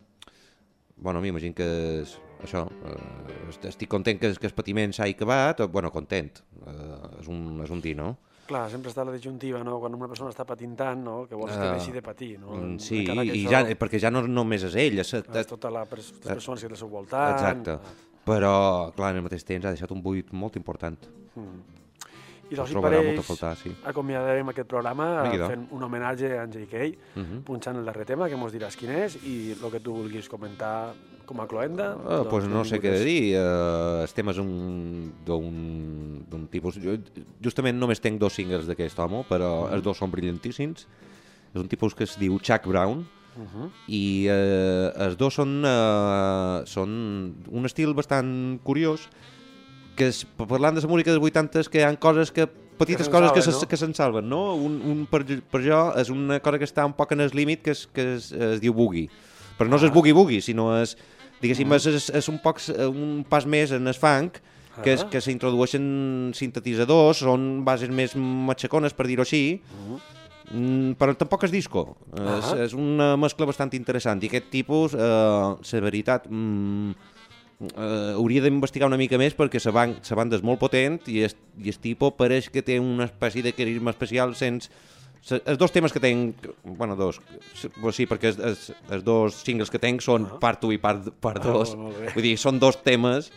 bueno, m'imagino que és, això eh, est- estic content que, que el patiment s'ha acabat bueno, content eh, és, un, és un dir, no? Clar, sempre està la disjuntiva, no? Quan una persona està patint tant, no? El que vols és que Ah. deixi de patir, no? Mm, sí, i això ja, perquè ja no només és ell és, És tota la, pers- les persones que té al seu voltant... exacte però clar, en el mateix temps ha deixat un buit molt important I si trobarà pareix, molt a faltar, sí. acomiadarem aquest programa Vinga, do. fent un homenatge a en J.K., Mhm. punxant el darrer tema, que mos diràs quin és, i el que tu vulguis comentar com a cloenda. Ah, doncs pues no sé què és. dir. Uh, el tema és un- d'un tipus... Jo, justament només tenc dos singles d'aquest home, però els dos són brillantíssims. És un tipus que es diu Chuck Brown, Mhm. i eh, els dos són, eh, són un estil bastant curiós que és, parlant de la música dels 80 que hi ha coses que petites se'n coses que, salven, se, no? que se'n salven, no? Un, un per, per jo és una cosa que està un poc en el límit que, és, que es, es diu boogie. Però no és el boogie-boogie, sinó és, diguéssim, és, és, és un, poc, un pas més en el funk, que, és, Ah. que s'introdueixen sintetitzadors, són bases més matxacones, per dir-ho així, Mm, però tampoc és disco. Ah. És, és una mescla bastant interessant. I aquest tipus, eh, la veritat, mm, eh, hauria d'investigar una mica més perquè la, ban banda és molt potent i el, i el tipus pareix que té una espècie de carisma especial sense... se- Els dos temes que tenc, bueno, dos, pues sí, perquè els, dos singles que tenc són part 1 i part, part Ah, 2. molt bé. Vull dir, són dos temes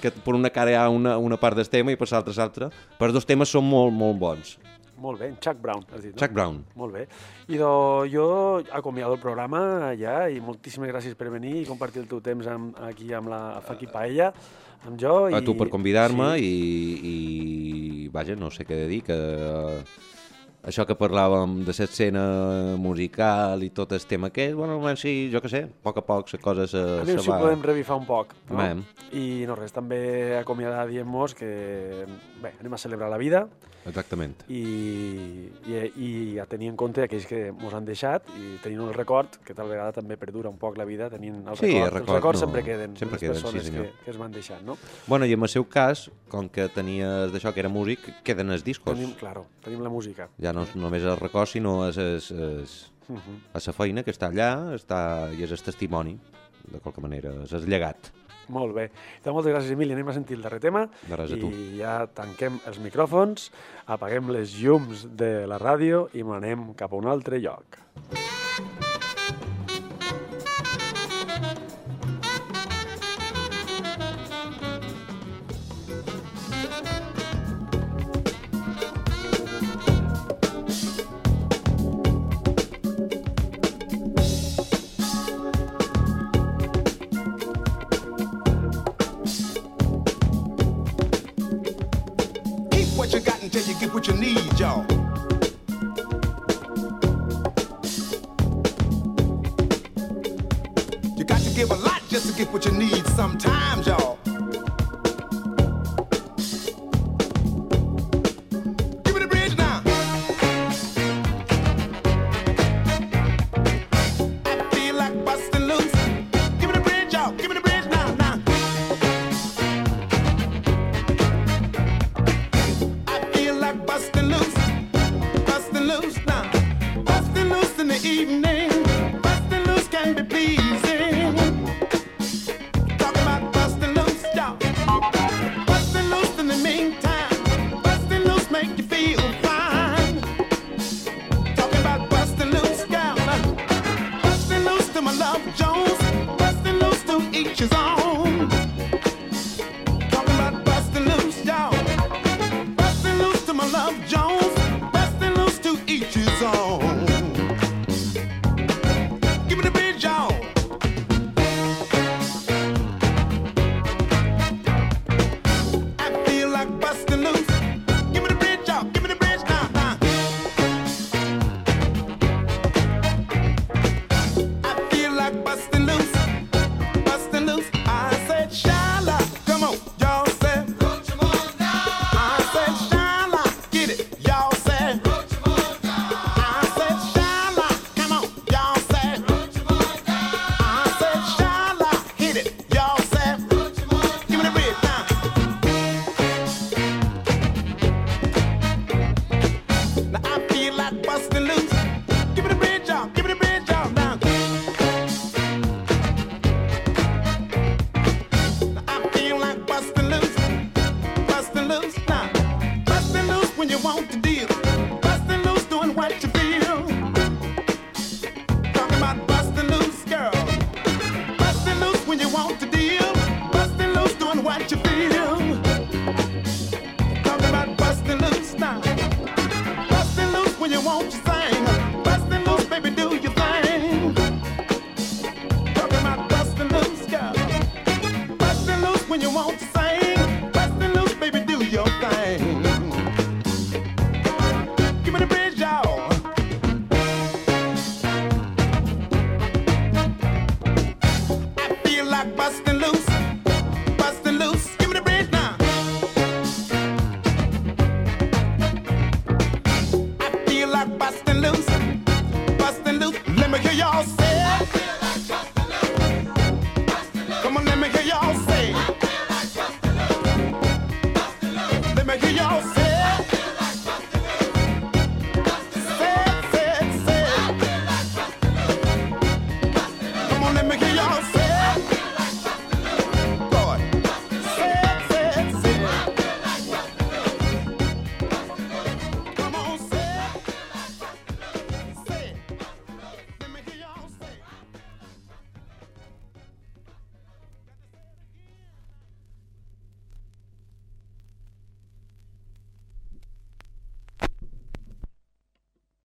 que per una cara hi ha una, una part del tema i per l'altra l'altra, però els dos temes són molt, molt bons. Molt bé, Chuck Brown, has dit, no? Chuck Brown. Molt bé. I do, jo acomiado el programa ja i moltíssimes gràcies per venir i compartir el teu temps amb, aquí amb la Funky Paella, amb jo. a i... tu per convidar-me sí. i, i vaja, no sé què de dir que eh, això que parlàvem de l'escena musical i tot el tema aquest, bueno, almenys sí, jo que sé, a poc a poc la cosa se, A veure se si va... podem revifar un poc. No? Vam. I no res, també acomiadar dient-nos que bé, anem a celebrar la vida Exactament. i, i, i a tenir en compte aquells que ens han deixat i tenint el record, que tal vegada també perdura un poc la vida, tenint el Sí, el record. record els records no, sempre queden, sempre les queden, sí, persones senyor. que, que es van deixant, no? Bueno, i en el seu cas, com que tenies d'això que era músic, queden els discos. Tenim, claro, tenim la música. Ja no és només el record, sinó és, és, és, Mhm. és la feina que està allà està, i és el testimoni, de qualque manera, és el llegat. Molt bé. Doncs moltes gràcies, Emili. Anem a sentir el darrer tema. De res a tu. I ja tanquem els micròfons, apaguem les llums de la ràdio i m'anem cap a un altre lloc. Keep evening.